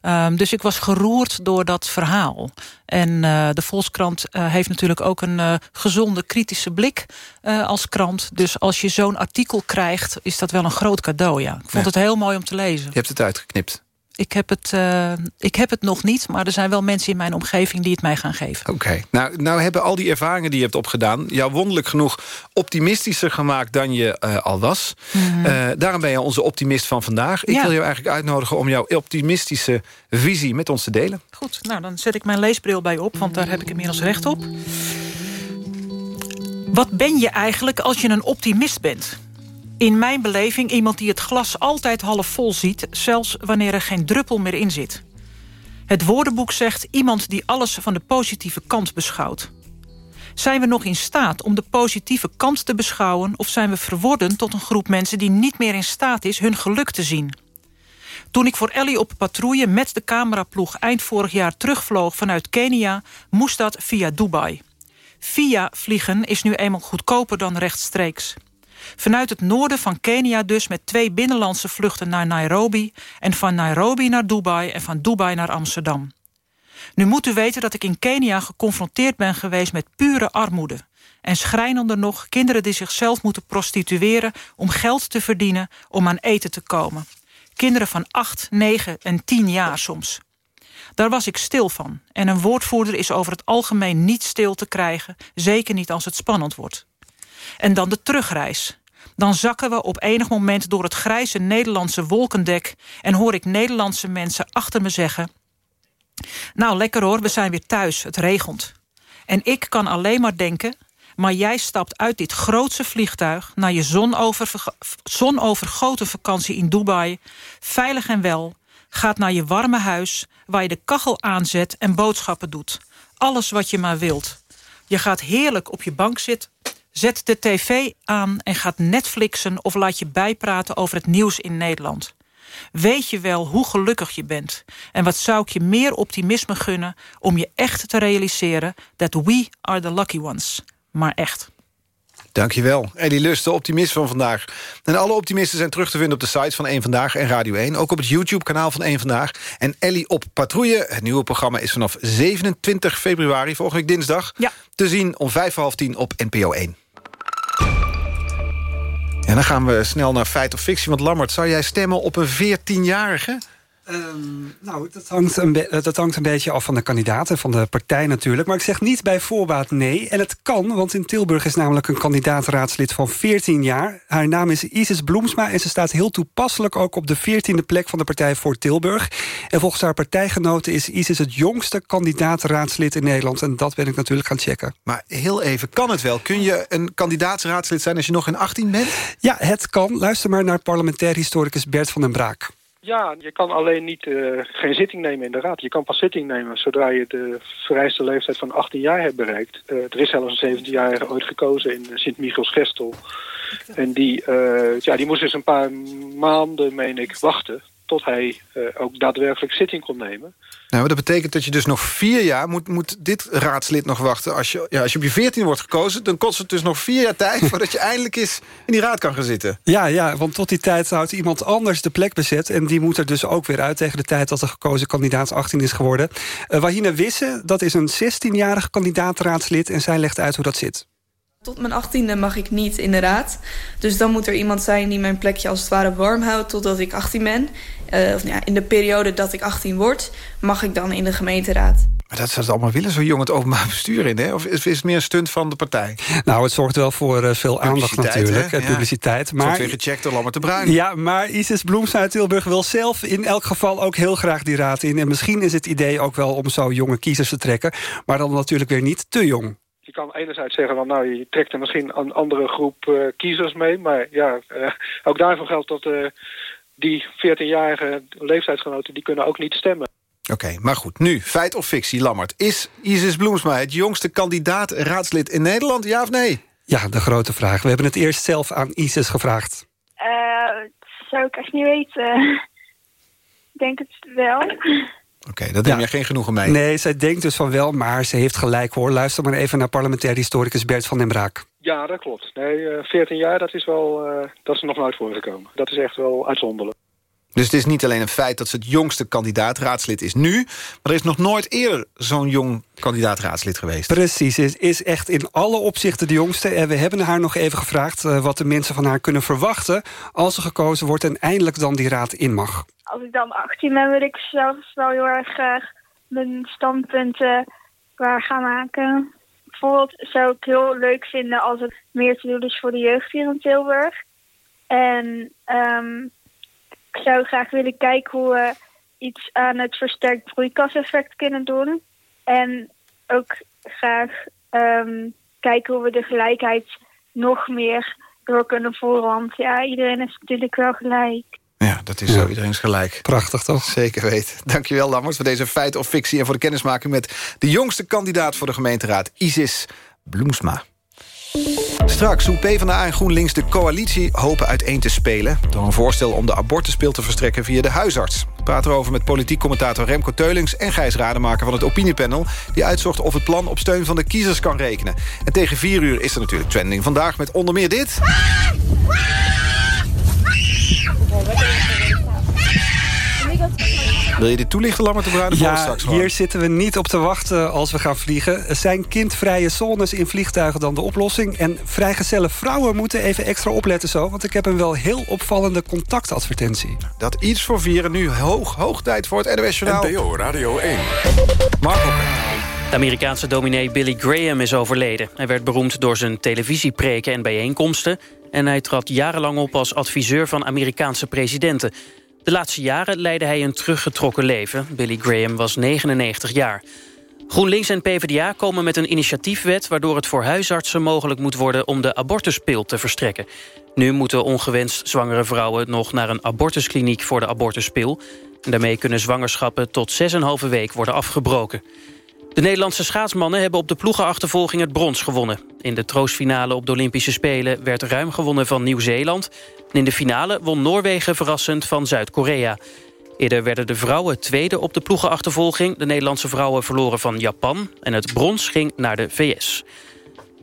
Ehm, dus ik was geroerd door dat verhaal. En eh, de Volkskrant eh, heeft natuurlijk ook een eh, gezonde kritische blik als krant. Dus als je zo'n artikel krijgt, is dat wel een groot cadeau. Ja. Ik vond Ja. het heel mooi om te lezen. Je hebt het uitgeknipt. Ik heb het, eh, ik heb het nog niet, maar er zijn wel mensen in mijn omgeving die het mij gaan geven. Oké. Nou, nou hebben al die ervaringen die je hebt opgedaan... jou wonderlijk genoeg optimistischer gemaakt dan je eh, al was. Mhm. Eh, daarom ben je onze optimist van vandaag. Ik Ja. wil je eigenlijk uitnodigen om jouw optimistische visie met ons te delen. Goed, nou dan zet ik mijn leesbril bij op, want daar heb ik inmiddels recht op. Wat ben je eigenlijk als je een optimist bent? In mijn beleving iemand die het glas altijd half vol ziet... zelfs wanneer er geen druppel meer in zit. Het woordenboek zegt iemand die alles van de positieve kant beschouwt. Zijn we nog in staat om de positieve kant te beschouwen... of zijn we verworden tot een groep mensen die niet meer in staat is... hun geluk te zien? Toen ik voor Ellie op patrouille met de cameraploeg eind vorig jaar terugvloog vanuit Kenia, moest dat via Dubai. Via vliegen is nu eenmaal goedkoper dan rechtstreeks. Vanuit het noorden van Kenia dus met twee binnenlandse vluchten naar Nairobi... en van Nairobi naar Dubai en van Dubai naar Amsterdam. Nu moet u weten dat ik in Kenia geconfronteerd ben geweest met pure armoede. En schrijnender nog, kinderen die zichzelf moeten prostitueren... om geld te verdienen om aan eten te komen. Kinderen van 8, 9 en 10 jaar soms. Daar was ik stil van. En een woordvoerder is over het algemeen niet stil te krijgen... zeker niet als het spannend wordt. En dan de terugreis. Dan zakken we op enig moment door het grijze Nederlandse wolkendek... en hoor ik Nederlandse mensen achter me zeggen... Nou, lekker hoor, we zijn weer thuis, het regent. En ik kan alleen maar denken... maar jij stapt uit dit grootse vliegtuig... naar je zonovergoten vakantie in Dubai... veilig en wel, gaat naar je warme huis... waar je de kachel aanzet en boodschappen doet. Alles wat je maar wilt. Je gaat heerlijk op je bank zitten... Zet de tv aan en gaat Netflixen of laat je bijpraten over het nieuws in Nederland. Weet je wel hoe gelukkig je bent? En wat zou ik je meer optimisme gunnen om je echt te realiseren... that we are the lucky ones. Maar echt. Dankjewel. Ellie Lust, de optimist van vandaag. En alle optimisten zijn terug te vinden op de sites van 1 Vandaag en Radio 1. Ook op het YouTube-kanaal van 1 Vandaag. En Ellie op patrouille. Het nieuwe programma is vanaf 27 februari, volgende week dinsdag... Ja. te zien om vijf half tien op NPO 1. En dan gaan we snel naar feit of fictie. Want Lammert, zou jij stemmen op een 14-jarige? Ehm, nou, dat hangt, een be- dat hangt een beetje af van de kandidaat en van de partij natuurlijk. Maar ik zeg niet bij voorbaat nee. En het kan, want in Tilburg is namelijk een kandidaat-raadslid van 14 jaar. Haar naam is Isis Bloemsma en ze staat heel toepasselijk ook op de 14e plek van de Partij voor Tilburg. En volgens haar partijgenoten is Isis het jongste kandidaat-raadslid in Nederland. En dat ben ik natuurlijk gaan checken. Maar heel even, kan het wel? Kun je een kandidaatsraadslid zijn als je nog geen 18 bent? Ja, het kan. Luister maar naar parlementair historicus Bert van den Braak. Ja, je kan alleen niet, eh, geen zitting nemen in de raad. Je kan pas zitting nemen zodra je de vereiste leeftijd van 18 jaar hebt bereikt. Eh, er is zelfs een 17-jarige ooit gekozen in Sint-Michiels-Gestel. En die, eh, ja, die moest dus een paar maanden, meen ik, wachten... tot hij eh, ook daadwerkelijk zitting kon nemen. Nou, dat betekent dat je dus nog vier jaar moet, moet dit raadslid nog wachten. Als je, ja, als je op je 14 wordt gekozen, dan kost het dus nog vier jaar tijd... <laughs> voordat je eindelijk eens in die raad kan gaan zitten. Ja, ja, want tot die tijd houdt iemand anders de plek bezet... en die moet er dus ook weer uit tegen de tijd dat de gekozen kandidaat 18 is geworden. Uh, Wahina Wisse, dat is een 16-jarig kandidaat-raadslid... en zij legt uit hoe dat zit. Tot mijn achttiende mag ik niet in de raad. Dus dan moet er iemand zijn die mijn plekje als het ware warm houdt totdat ik 18 ben. Uh, of, ja, in de periode dat ik 18 word, mag ik dan in de gemeenteraad. Maar dat zou het allemaal willen, zo jong het openbaar bestuur in, hè? Of is, is het meer een stunt van de partij? Nou, het zorgt wel voor uh, veel aandacht natuurlijk, hè? Ja. publiciteit. Maar Wordt weer gecheckt door Lammert de Bruin. Ja, maar Isis Bloems uit Tilburg wil zelf in elk geval ook heel graag die raad in. En misschien is het idee ook wel om zo jonge kiezers te trekken. Maar dan natuurlijk weer niet te jong. Je kan enerzijds zeggen, van, nou, je trekt er misschien een andere groep uh, kiezers mee. Maar ja, uh, ook daarvoor geldt dat uh, die 14-jarige leeftijdsgenoten... die kunnen ook niet stemmen. Oké, okay, maar goed. Nu, feit of fictie, Lammert. Is Isis Bloemsma het jongste kandidaat-raadslid in Nederland, ja of nee? Ja, de grote vraag. We hebben het eerst zelf aan Isis gevraagd. Uh, zou ik echt niet weten. <laughs> Ik denk het wel. Oké, okay, dat neem ja. je geen genoegen mee. Nee, zij denkt dus van wel, maar ze heeft gelijk hoor. Luister maar even naar parlementair historicus Bert van den Braak. Ja, dat klopt. Nee, uh, 14 jaar, dat is wel, uh, dat is nog nooit voorgekomen. Dat is echt wel uitzonderlijk. Dus het is niet alleen een feit dat ze het jongste kandidaat-raadslid is nu... maar er is nog nooit eerder zo'n jong kandidaat-raadslid geweest. Precies, is, is echt in alle opzichten de jongste. En we hebben haar nog even gevraagd uh, wat de mensen van haar kunnen verwachten... als ze gekozen wordt en eindelijk dan die raad in mag. Als ik dan 18 ben, wil ik zelfs wel heel erg graag mijn standpunten waar gaan maken. Bijvoorbeeld zou ik heel leuk vinden als het meer te doen is voor de jeugd hier in Tilburg. En... Um, ik zou graag willen kijken hoe we iets aan het versterkt broeikaseffect kunnen doen. En ook graag um, kijken hoe we de gelijkheid nog meer door kunnen voeren. Want ja, iedereen is natuurlijk wel gelijk. Ja, dat is zo. Iedereen is gelijk. Prachtig, toch? Zeker weten. Dankjewel, Lammers, voor deze feit of fictie... en voor de kennismaking met de jongste kandidaat voor de gemeenteraad, Isis Bloemsma. Straks hoe PvdA en GroenLinks de coalitie hopen uiteen te spelen... door een voorstel om de abortuspil te verstrekken via de huisarts. We praten erover met politiek commentator Remco Teulings... en Gijs Rademaker van het opiniepanel... die uitzocht of het plan op steun van de kiezers kan rekenen. En tegen vier uur is er natuurlijk trending vandaag met onder meer dit... Wil je dit toelichten, Lammert de Bruin? Ja, straks hier zitten we niet op te wachten als we gaan vliegen. Zijn kindvrije zones in vliegtuigen dan de oplossing? En vrijgezelle vrouwen moeten even extra opletten zo... want ik heb een wel heel opvallende contactadvertentie. Dat iets voor vieren, nu hoog, hoog tijd voor het NOS Journaal. NPO Radio 1. Marco. De Amerikaanse dominee Billy Graham is overleden. Hij werd beroemd door zijn televisiepreken en bijeenkomsten... en hij trad jarenlang op als adviseur van Amerikaanse presidenten... De laatste jaren leidde hij een teruggetrokken leven. Billy Graham was 99 jaar. GroenLinks en PvdA komen met een initiatiefwet... waardoor het voor huisartsen mogelijk moet worden om de abortuspil te verstrekken. Nu moeten ongewenst zwangere vrouwen nog naar een abortuskliniek voor de abortuspil. En daarmee kunnen zwangerschappen tot 6,5 week worden afgebroken. De Nederlandse schaatsmannen hebben op de ploegenachtervolging het brons gewonnen. In de troostfinale op de Olympische Spelen werd ruim gewonnen van Nieuw-Zeeland. In de finale won Noorwegen verrassend van Zuid-Korea. Eerder werden de vrouwen tweede op de ploegenachtervolging. De Nederlandse vrouwen verloren van Japan. En het brons ging naar de VS.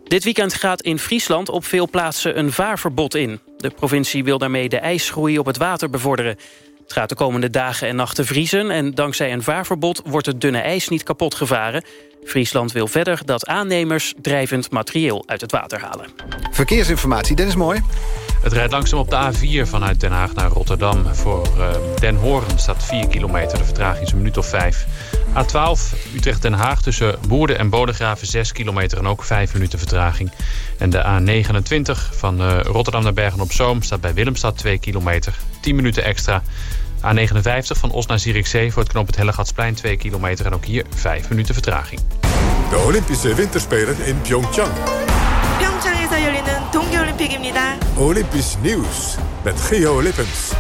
Dit weekend gaat in Friesland op veel plaatsen een vaarverbod in. De provincie wil daarmee de ijsgroei op het water bevorderen. Het gaat de komende dagen en nachten vriezen... en dankzij een vaarverbod wordt het dunne ijs niet kapot gevaren. Friesland wil verder dat aannemers drijvend materieel uit het water halen. Verkeersinformatie, Dennis Mooi. Het rijdt langzaam op de A4 vanuit Den Haag naar Rotterdam. Voor uh, Den Hoorn staat 4 kilometer, de vertraging is een minuut of 5. A12 Utrecht-Den Haag tussen Boerden en Bodegraven 6 kilometer... en ook 5 minuten vertraging. En de A29 van uh, Rotterdam naar Bergen-op-Zoom... staat bij Willemstad 2 kilometer, 10 minuten extra... A59 van Os naar Zierikzee voor het knoop het Hellegatsplein 2 kilometer... en ook hier 5 minuten vertraging. De Olympische Winterspelen in Pyeongchang. 평창에서 열리는 동계올림픽입니다. Olympisch nieuws met Geo Lippens.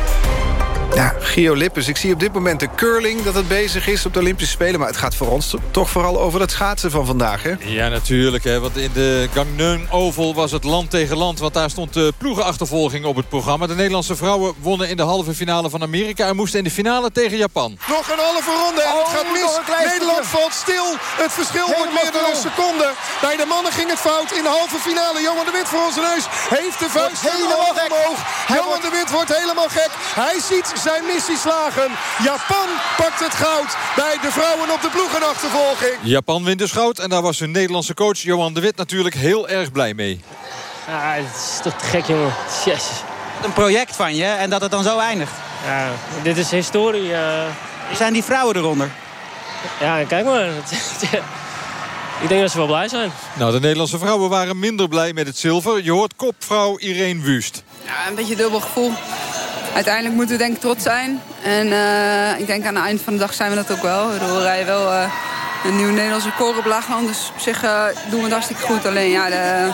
Ja, Gio Lippens. Ik zie op dit moment de curling dat het bezig is op de Olympische Spelen. Maar het gaat voor ons toch vooral over het schaatsen van vandaag, hè? Ja, natuurlijk. Hè, want in de Gangneung Oval was het land tegen land. Want daar stond de ploegenachtervolging op het programma. De Nederlandse vrouwen wonnen in de halve finale van Amerika... en moesten in de finale tegen Japan. Nog een halve ronde en het gaat mis. Nederland valt stil. Het verschil wordt meer dan een seconde. Bij de mannen ging het fout in de halve finale. Johan de Wit voor onze neus heeft de vuist helemaal omhoog. Johan de Wit wordt helemaal gek. Hij ziet zijn missie slagen. Japan pakt het goud bij de vrouwen op de ploegenachtervolging. Japan wint dus goud en daar was hun Nederlandse coach Johan de Wit natuurlijk heel erg blij mee. Ja, het is toch te gek, jongen. Jezus. Een project van je en dat het dan zo eindigt. Ja, dit is historie. Uh... Zijn die vrouwen eronder? Ja, kijk maar. <laughs> Ik denk dat ze wel blij zijn. Nou, de Nederlandse vrouwen waren minder blij met het zilver. Je hoort kopvrouw Irene Wust. Ja, een beetje dubbel gevoel uiteindelijk moeten we denk ik trots zijn. En uh, ik denk aan het eind van de dag zijn we dat ook wel. We rijden wel uh, een nieuw Nederlandse record op Laagland. Dus op zich uh, doen we het hartstikke goed. Alleen ja, de,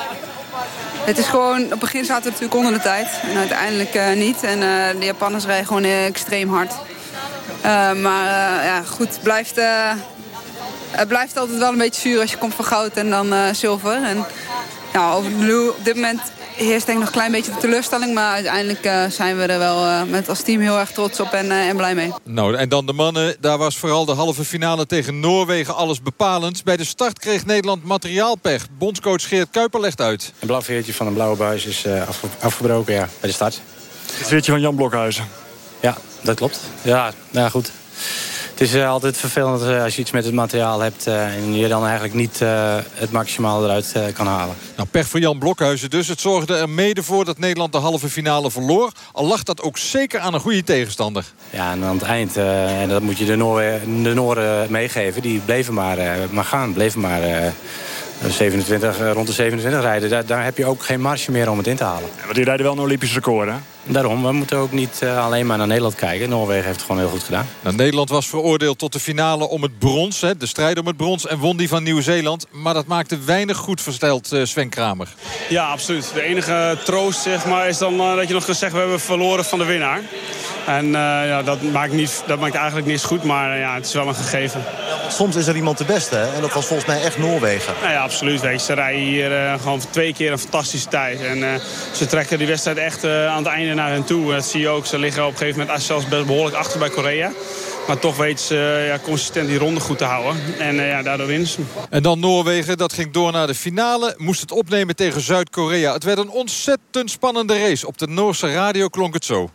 het is gewoon... Op het begin zaten we natuurlijk onder de tijd. En uiteindelijk niet. En de Japanners rijden gewoon extreem hard. maar ja, goed, blijft, het blijft altijd wel een beetje zuur als je komt van goud en dan zilver. En over op dit moment heerst denk ik nog een klein beetje de teleurstelling. Maar uiteindelijk uh, zijn we er wel uh, met als team heel erg trots op en, uh, en blij mee. Nou, en dan de mannen. Daar was vooral de halve finale tegen Noorwegen alles bepalend. Bij de start kreeg Nederland materiaalpech. Bondscoach Geert Kuiper legt uit. Een blauw veertje van een blauwe buis is afge afgebroken ja, bij de start. Het veertje van Jan Blokhuizen. Ja, dat klopt. Ja, nou goed. Het is uh, altijd vervelend uh, als je iets met het materiaal hebt... Uh, en je dan eigenlijk niet het maximaal eruit kan halen. Nou, pech voor Jan Blokhuizen dus. Het zorgde er mede voor dat Nederland de halve finale verloor. Al lag dat ook zeker aan een goede tegenstander. Ja, en aan het eind, en dat moet je de, Noor de Nooren meegeven... die bleven maar, maar gaan, bleven maar... 27, rond de 27 rijden, daar, daar, heb je ook geen marge meer om het in te halen. Ja, want die rijden wel een Olympisch record, hè? Daarom, we moeten ook niet uh, alleen maar naar Nederland kijken. Noorwegen heeft het gewoon heel goed gedaan. Nou, Nederland was veroordeeld tot de finale om het brons. Hè, de strijd om het brons en won die van Nieuw-Zeeland. Maar dat maakte weinig goed versteld uh, Sven Kramer. Ja, absoluut. De enige troost zeg maar, is dan uh, dat je nog kunt zeggen... we hebben verloren van de winnaar. En ja, dat, maakt niet, dat maakt eigenlijk niets goed, maar ja, het is wel een gegeven. Soms is er iemand de beste, hè? en dat was volgens mij echt Noorwegen. Nou ja, absoluut. Weet je, ze rijden hier gewoon twee keer een fantastische tijd. En ze trekken die wedstrijd echt aan het einde naar hen toe. Dat zie je ook. Ze liggen op een gegeven moment zelfs best behoorlijk achter bij Korea. Maar toch weet ze ja, consistent die ronde goed te houden. En uh, ja, daardoor winnen ze. En dan Noorwegen, dat ging door naar de finale. Moest het opnemen tegen Zuid-Korea. Het werd een ontzettend spannende race. Op de Noorse radio klonk het zo.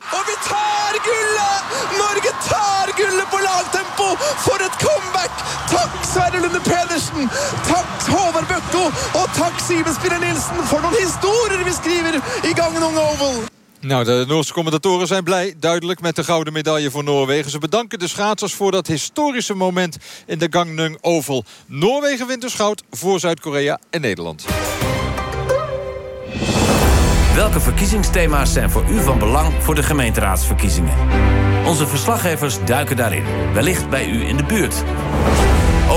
Norge tar gullet på lagtempo for et comeback! Takk Sverre Lunde Pedersen, takk Håvard Bøkko og takk Simen Spinner Nilsen for noen historier vi skriver i Gangen Oval. Nou, de Noorse commentatoren zijn blij, duidelijk, met de gouden medaille voor Noorwegen. Ze bedanken de schaatsers voor dat historische moment in de Gangneung Oval. Noorwegen wint dus goud voor Zuid-Korea en Nederland. Welke verkiezingsthema's zijn voor u van belang voor de gemeenteraadsverkiezingen? Onze verslaggevers duiken daarin, wellicht bij u in de buurt.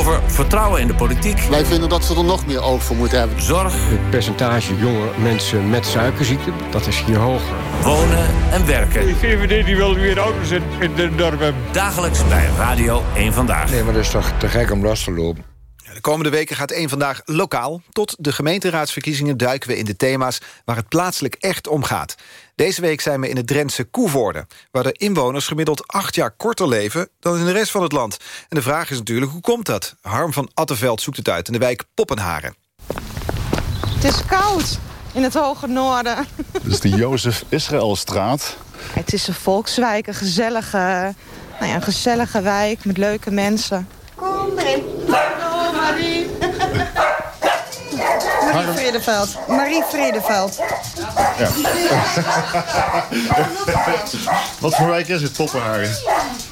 Over vertrouwen in de politiek. Wij vinden dat ze er nog meer oog voor moeten hebben. Zorg. Het percentage jonge mensen met suikerziekte, dat is hier hoger. Wonen en werken. De VVD die wil weer auto's in, in de dorpen. Dagelijks bij Radio 1 Vandaag. Nee, maar dat is toch te gek om los te lopen. De komende weken gaat één vandaag lokaal. Tot de gemeenteraadsverkiezingen duiken we in de thema's... waar het plaatselijk echt om gaat. Deze week zijn we in het Drentse Koevoorde... waar de inwoners gemiddeld acht jaar korter leven... dan in de rest van het land. En de vraag is natuurlijk, hoe komt dat? Harm van Attenveld zoekt het uit in de wijk Poppenharen. is koud in het hoge noorden. Dit is de Jozef Israëlstraat. Het is een volkswijk, een gezellige, nou ja, een gezellige wijk met leuke mensen. Kom erin. Hallo Marie. <laughs> Marie Vredeveld. Marie Vredeveld. Ja. <laughs> Wat voor wijk is het, Poppenhagen?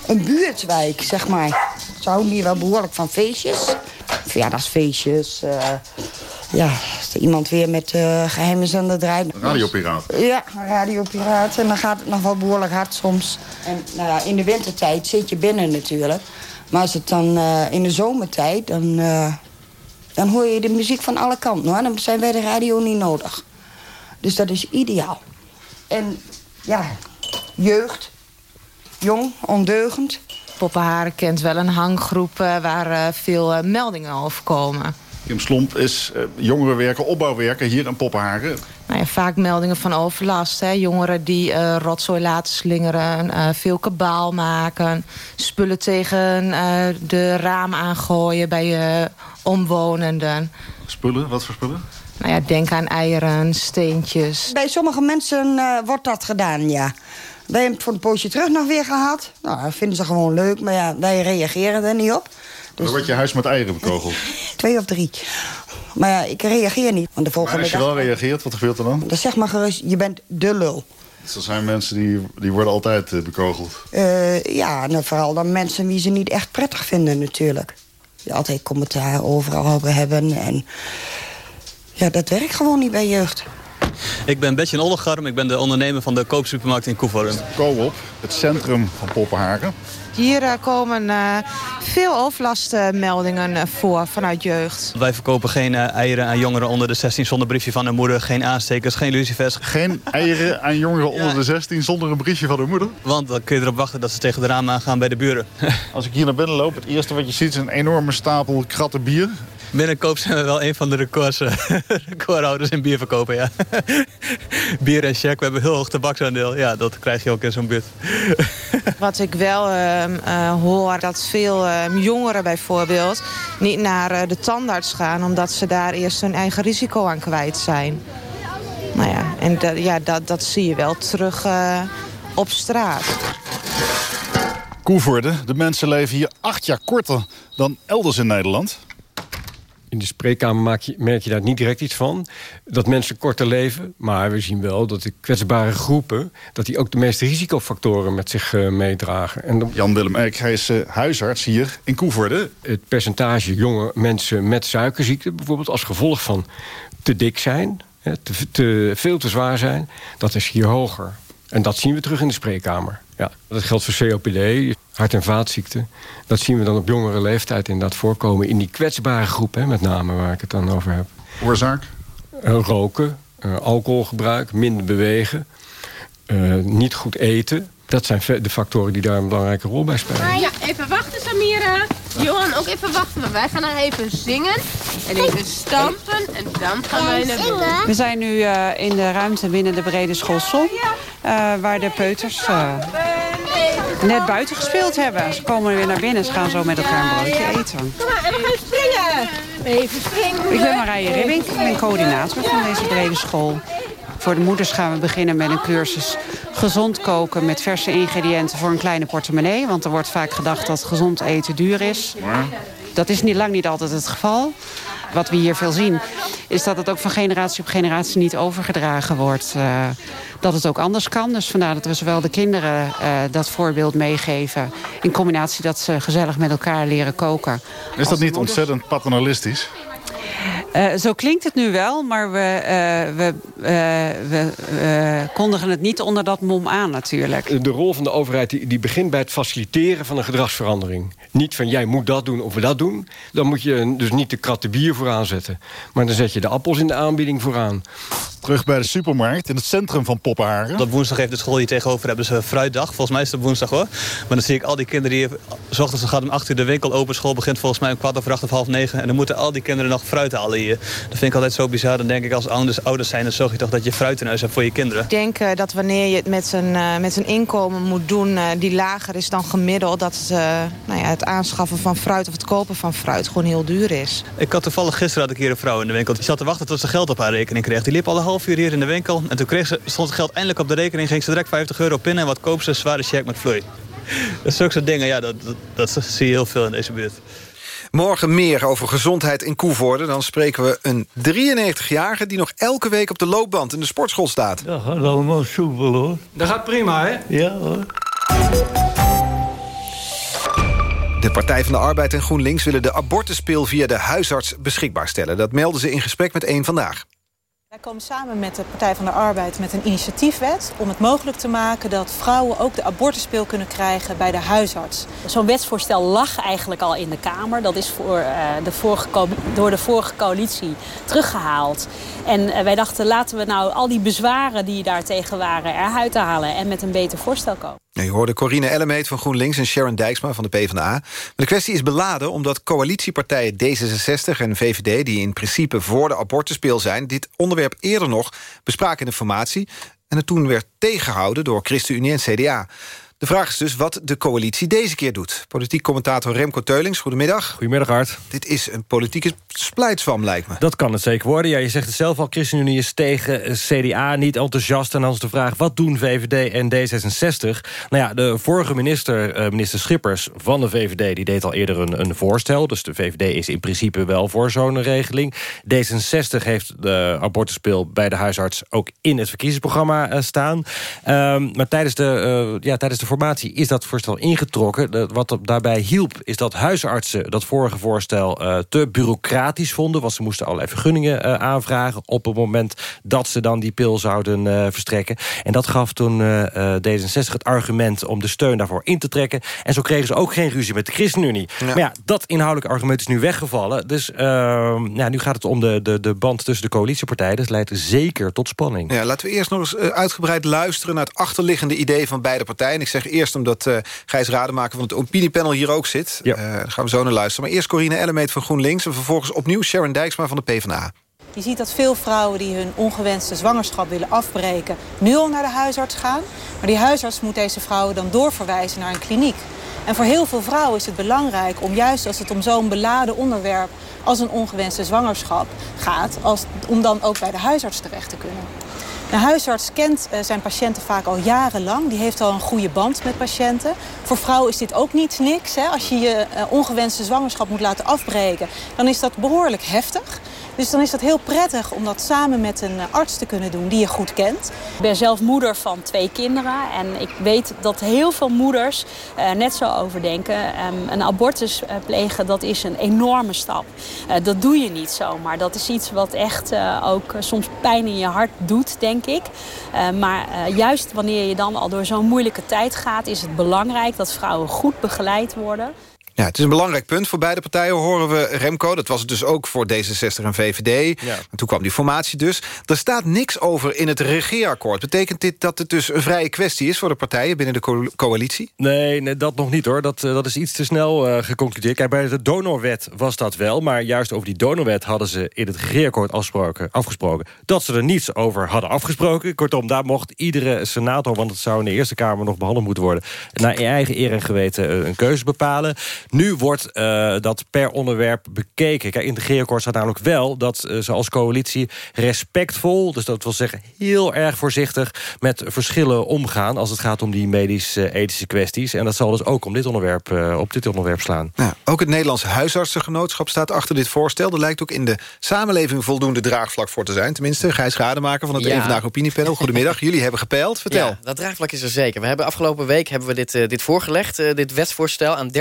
Een buurtwijk, zeg maar. Ze houden hier wel behoorlijk van feestjes. Verjaardagsfeestjes. uh, ja, als er iemand weer met uh, geheime zender draait. Radiopiraat. Ja, radiopiraat. En dan gaat het nog wel behoorlijk hard soms. En nou ja, in de wintertijd zit je binnen natuurlijk. Maar als het dan uh, in de zomertijd, dan, uh, dan hoor je de muziek van alle kanten. Hoor. Dan zijn wij de radio niet nodig. Dus dat is ideaal. En ja, jeugd, jong, ondeugend. Poppenharen kent wel een hanggroep uh, waar uh, veel uh, meldingen over komen. Kim Slomp is jongerenwerker, opbouwwerker hier in Poppenhagen. Nou ja, vaak meldingen van overlast. Hè. Jongeren die rotzooi laten slingeren, veel kabaal maken... spullen tegen de raam aangooien bij omwonenden. Spullen? Wat voor spullen? Nou ja, denk aan eieren, steentjes. Bij sommige mensen wordt dat gedaan, ja. Wij hebben het voor een poosje terug nog weer gehad. Nou, dat vinden ze gewoon leuk, maar ja, wij reageren er niet op. Dus... wordt je huis met eieren bekogeld? <laughs> Twee of drie. Maar ja, ik reageer niet. Want de volgende maar als je dag... wel reageert, wat gebeurt er dan? Dan zeg maar gerust, je bent de lul. Dus er zijn mensen die, die worden altijd uh, bekogeld? Uh, ja, nou, vooral dan mensen die ze niet echt prettig vinden natuurlijk. Die altijd commentaar overal hebben. En ja, dat werkt gewoon niet bij jeugd. Ik ben Betje Ollegarm, ik ben de ondernemer van de koopsupermarkt in Koevoorn. Koop, het centrum van Poppenhagen. Hier uh, komen uh, veel overlastmeldingen uh, voor vanuit jeugd. Wij verkopen geen eieren aan jongeren onder de 16 zonder briefje van hun moeder. Geen aanstekers, geen lucifers. Geen eieren aan jongeren onder ja. de 16 zonder een briefje van hun moeder? Want dan kun je erop wachten dat ze tegen de ramen aangaan bij de buren. <laughs> Als ik hier naar binnen loop, het eerste wat je ziet is een enorme stapel kratten bier. Binnenkoop zijn we wel een van de records, <laughs> recordhouders in bier verkopen, ja. <laughs> bier en check, we hebben heel hoog tabaksaandeel. Ja, dat krijg je ook in zo'n buurt. Wat ik wel uh, uh, hoor, dat veel uh, jongeren bijvoorbeeld... niet naar uh, de tandarts gaan... omdat ze daar eerst hun eigen risico aan kwijt zijn. Nou ja, en dat, ja, dat, dat zie je wel terug uh, op straat. Koevoorde, de mensen leven hier acht jaar korter dan elders in Nederland. In de spreekkamer maak je, merk je daar niet direct iets van. Dat mensen korter leven. Maar we zien wel dat de kwetsbare groepen... dat die ook de meeste risicofactoren met zich uh, meedragen. En dan... Jan-Willem Eijk, hij is uh, huisarts hier in Koevoorde. Het percentage jonge mensen met suikerziekte... bijvoorbeeld als gevolg van te dik zijn... Te, te, veel te zwaar zijn, dat is hier hoger. En dat zien we terug in de spreekkamer. Ja, dat geldt voor COPD, hart- en vaatziekten. Dat zien we dan op jongere leeftijd inderdaad voorkomen... in die kwetsbare groep, hè, met name, waar ik het dan over heb. Oorzaak? Uh, roken, uh, alcoholgebruik, minder bewegen... Uh, niet goed eten. Dat zijn de factoren die daar een belangrijke rol bij spelen. Ja, even wachten, Samira. Johan, ook even wachten, want wij gaan dan even zingen. En even stampen en dan gaan wij naar binnen. We zijn nu uh, in de ruimte binnen de brede school Som. Uh, waar de peuters uh, net buiten gespeeld hebben. Ze komen weer naar binnen. Ze gaan zo met elkaar een broodje eten. Kom maar, en we gaan springen. Even springen. Ik ben Marije Ribbink. Ik ben coördinator van deze brede school. Voor de moeders gaan we beginnen met een cursus gezond koken met verse ingrediënten voor een kleine portemonnee. Want er wordt vaak gedacht dat gezond eten duur is. Dat is niet, lang niet altijd het geval. Wat we hier veel zien is dat het ook van generatie op generatie niet overgedragen wordt. Uh, dat het ook anders kan. Dus vandaar dat we zowel de kinderen uh, dat voorbeeld meegeven... in combinatie dat ze gezellig met elkaar leren koken. Is dat niet ontzettend paternalistisch? Uh, zo klinkt het nu wel, maar we, uh, we, uh, we kondigen het niet onder dat mom aan natuurlijk. De rol van de overheid die, die begint bij het faciliteren van een gedragsverandering. Niet van jij moet dat doen of we dat doen. Dan moet je dus niet de kratten bier vooraan zetten. Maar dan zet je de appels in de aanbieding vooraan. Terug bij de supermarkt in het centrum van Poppenhagen. Op woensdag heeft de school hier tegenover hebben ze fruitdag. Volgens mij is het woensdag hoor. Maar dan zie ik al die kinderen die... S ochtends gaat om 8 uur de winkel open. School begint volgens mij om kwart over acht of half negen. En dan moeten al die kinderen nog fruit halen je. Dat vind ik altijd zo bizar. Dan denk ik als ouders, ouders zijn, dan zorg je toch dat je fruit in huis hebt voor je kinderen. Ik denk eh, dat wanneer je het met zijn, eh, met zijn inkomen moet doen... eh, die lager is dan gemiddeld... dat het, nou ja, het aanschaffen van fruit of het kopen van fruit gewoon heel duur is. Ik had toevallig gisteren had ik hier een vrouw in de winkel. Die zat te wachten tot ze geld op haar rekening kreeg. Die liep al een half uur hier in de winkel. En toen kreeg ze, stond het geld eindelijk op de rekening. Ging ze direct 50 euro pinnen. En wat koopt ze? Een zware check met vloei. <laughs> Dat zulke soort dingen, ja, dat, dat, dat zie je heel veel in deze buurt. Morgen meer over gezondheid in Koevoorde. Dan spreken we een 93-jarige die nog elke week op de loopband in de sportschool staat. Dat gaat allemaal soepel hoor. Dat gaat prima, hè? Ja hoor. De Partij van de Arbeid en GroenLinks willen de abortuspil via de huisarts beschikbaar stellen. Dat melden ze in gesprek met één Vandaag. Wij komen samen met de Partij van de Arbeid met een initiatiefwet... om het mogelijk te maken dat vrouwen ook de abortuspil kunnen krijgen bij de huisarts. Zo'n wetsvoorstel lag eigenlijk al in de Kamer. Dat is voor, uh, de vorige, door de vorige coalitie teruggehaald. En uh, wij dachten, laten we nou al die bezwaren die daartegen waren eruit halen... en met een beter voorstel komen. Je hoorde Corine Ellemeet van GroenLinks en Sharon Dijksma van de PvdA. Maar de kwestie is beladen omdat coalitiepartijen D66 en VVD... die in principe voor de abortuspil zijn... dit onderwerp eerder nog bespraken in de formatie... en het toen werd tegengehouden door ChristenUnie en CDA. De vraag is dus wat de coalitie deze keer doet. Politiek commentator Remco Teulings, goedemiddag. Goedemiddag, Art. Dit is een politieke splijtswam, lijkt me. Dat kan het zeker worden. Ja, je zegt het zelf al, ChristenUnie is tegen CDA, niet enthousiast. En dan is de vraag, wat doen VVD en D66? Nou ja, de vorige minister, minister Schippers van de VVD... die deed al eerder een, een voorstel. Dus de VVD is in principe wel voor zo'n regeling. D66 heeft de abortuspil bij de huisarts... ook in het verkiezingsprogramma staan. Um, maar tijdens de, uh, ja, tijdens de is dat voorstel ingetrokken. Wat daarbij hielp is dat huisartsen dat vorige voorstel uh, te bureaucratisch vonden. Want ze moesten allerlei vergunningen uh, aanvragen... op het moment dat ze dan die pil zouden uh, verstrekken. En dat gaf toen D66 het argument om de steun daarvoor in te trekken. En zo kregen ze ook geen ruzie met de ChristenUnie. Ja. Maar ja, dat inhoudelijke argument is nu weggevallen. Dus ehm, ja, nu gaat het om de, de, de band tussen de coalitiepartijen. Dat leidt zeker tot spanning. Ja, laten we eerst nog eens uitgebreid luisteren... naar het achterliggende idee van beide partijen. Ik zeg eerst omdat uh, Gijs Rademaker van het opiniepanel hier ook zit. Ja. Uh, daar gaan we zo naar luisteren. Maar eerst Corine Ellemeet van GroenLinks... en vervolgens opnieuw Sharon Dijksma van de PvdA. Je ziet dat veel vrouwen die hun ongewenste zwangerschap willen afbreken... nu al naar de huisarts gaan. Maar die huisarts moet deze vrouwen dan doorverwijzen naar een kliniek. En voor heel veel vrouwen is het belangrijk om juist als het om zo'n beladen onderwerp... als een ongewenste zwangerschap gaat... Als, om dan ook bij de huisarts terecht te kunnen. De huisarts kent uh, zijn patiënten vaak al jarenlang. Die heeft al een goede band met patiënten. Voor vrouwen is dit ook niet niks. Hè? Als je je uh, ongewenste zwangerschap moet laten afbreken... dan is dat behoorlijk heftig. Dus dan is dat heel prettig om dat samen met een arts te kunnen doen die je goed kent. Ik ben zelf moeder van twee kinderen. En ik weet dat heel veel moeders uh, net zo overdenken. Um, een abortus uh, plegen, dat is een enorme stap. Dat doe je niet zomaar. Dat is iets wat echt ook soms pijn in je hart doet, denk ik. maar juist wanneer je dan al door zo'n moeilijke tijd gaat... is het belangrijk dat vrouwen goed begeleid worden... Ja, het is een belangrijk punt voor beide partijen, horen we Remco. Dat was het dus ook voor D66 en VVD. Ja. En toen kwam die formatie dus. Er staat niks over in het regeerakkoord. Betekent dit dat het dus een vrije kwestie is voor de partijen binnen de co coalitie? Nee, nee, dat nog niet hoor. Dat, uh, dat is iets te snel uh, geconcludeerd. Kijk, bij de donorwet was dat wel. Maar juist over die donorwet hadden ze in het regeerakkoord afgesproken, afgesproken... dat ze er niets over hadden afgesproken. Kortom, daar mocht iedere senator... want het zou in de Eerste Kamer nog behandeld moeten worden... naar eigen eer en geweten uh, een keuze bepalen... Nu wordt uh, dat per onderwerp bekeken. Kijk, in het regeerakkoord staat namelijk wel dat uh, ze als coalitie respectvol... dus dat wil zeggen heel erg voorzichtig met verschillen omgaan... als het gaat om die medisch-ethische kwesties. En dat zal dus ook om dit onderwerp, uh, op dit onderwerp slaan. Ja, ook het Nederlands huisartsengenootschap staat achter dit voorstel. Er lijkt ook in de samenleving voldoende draagvlak voor te zijn. Tenminste, Gijs Rademaker van het ja. Vandaag Opiniepanel. Goedemiddag, jullie hebben gepeild. Vertel. Ja, dat draagvlak is er zeker. We hebben afgelopen week hebben we dit, dit voorgelegd, dit wetsvoorstel aan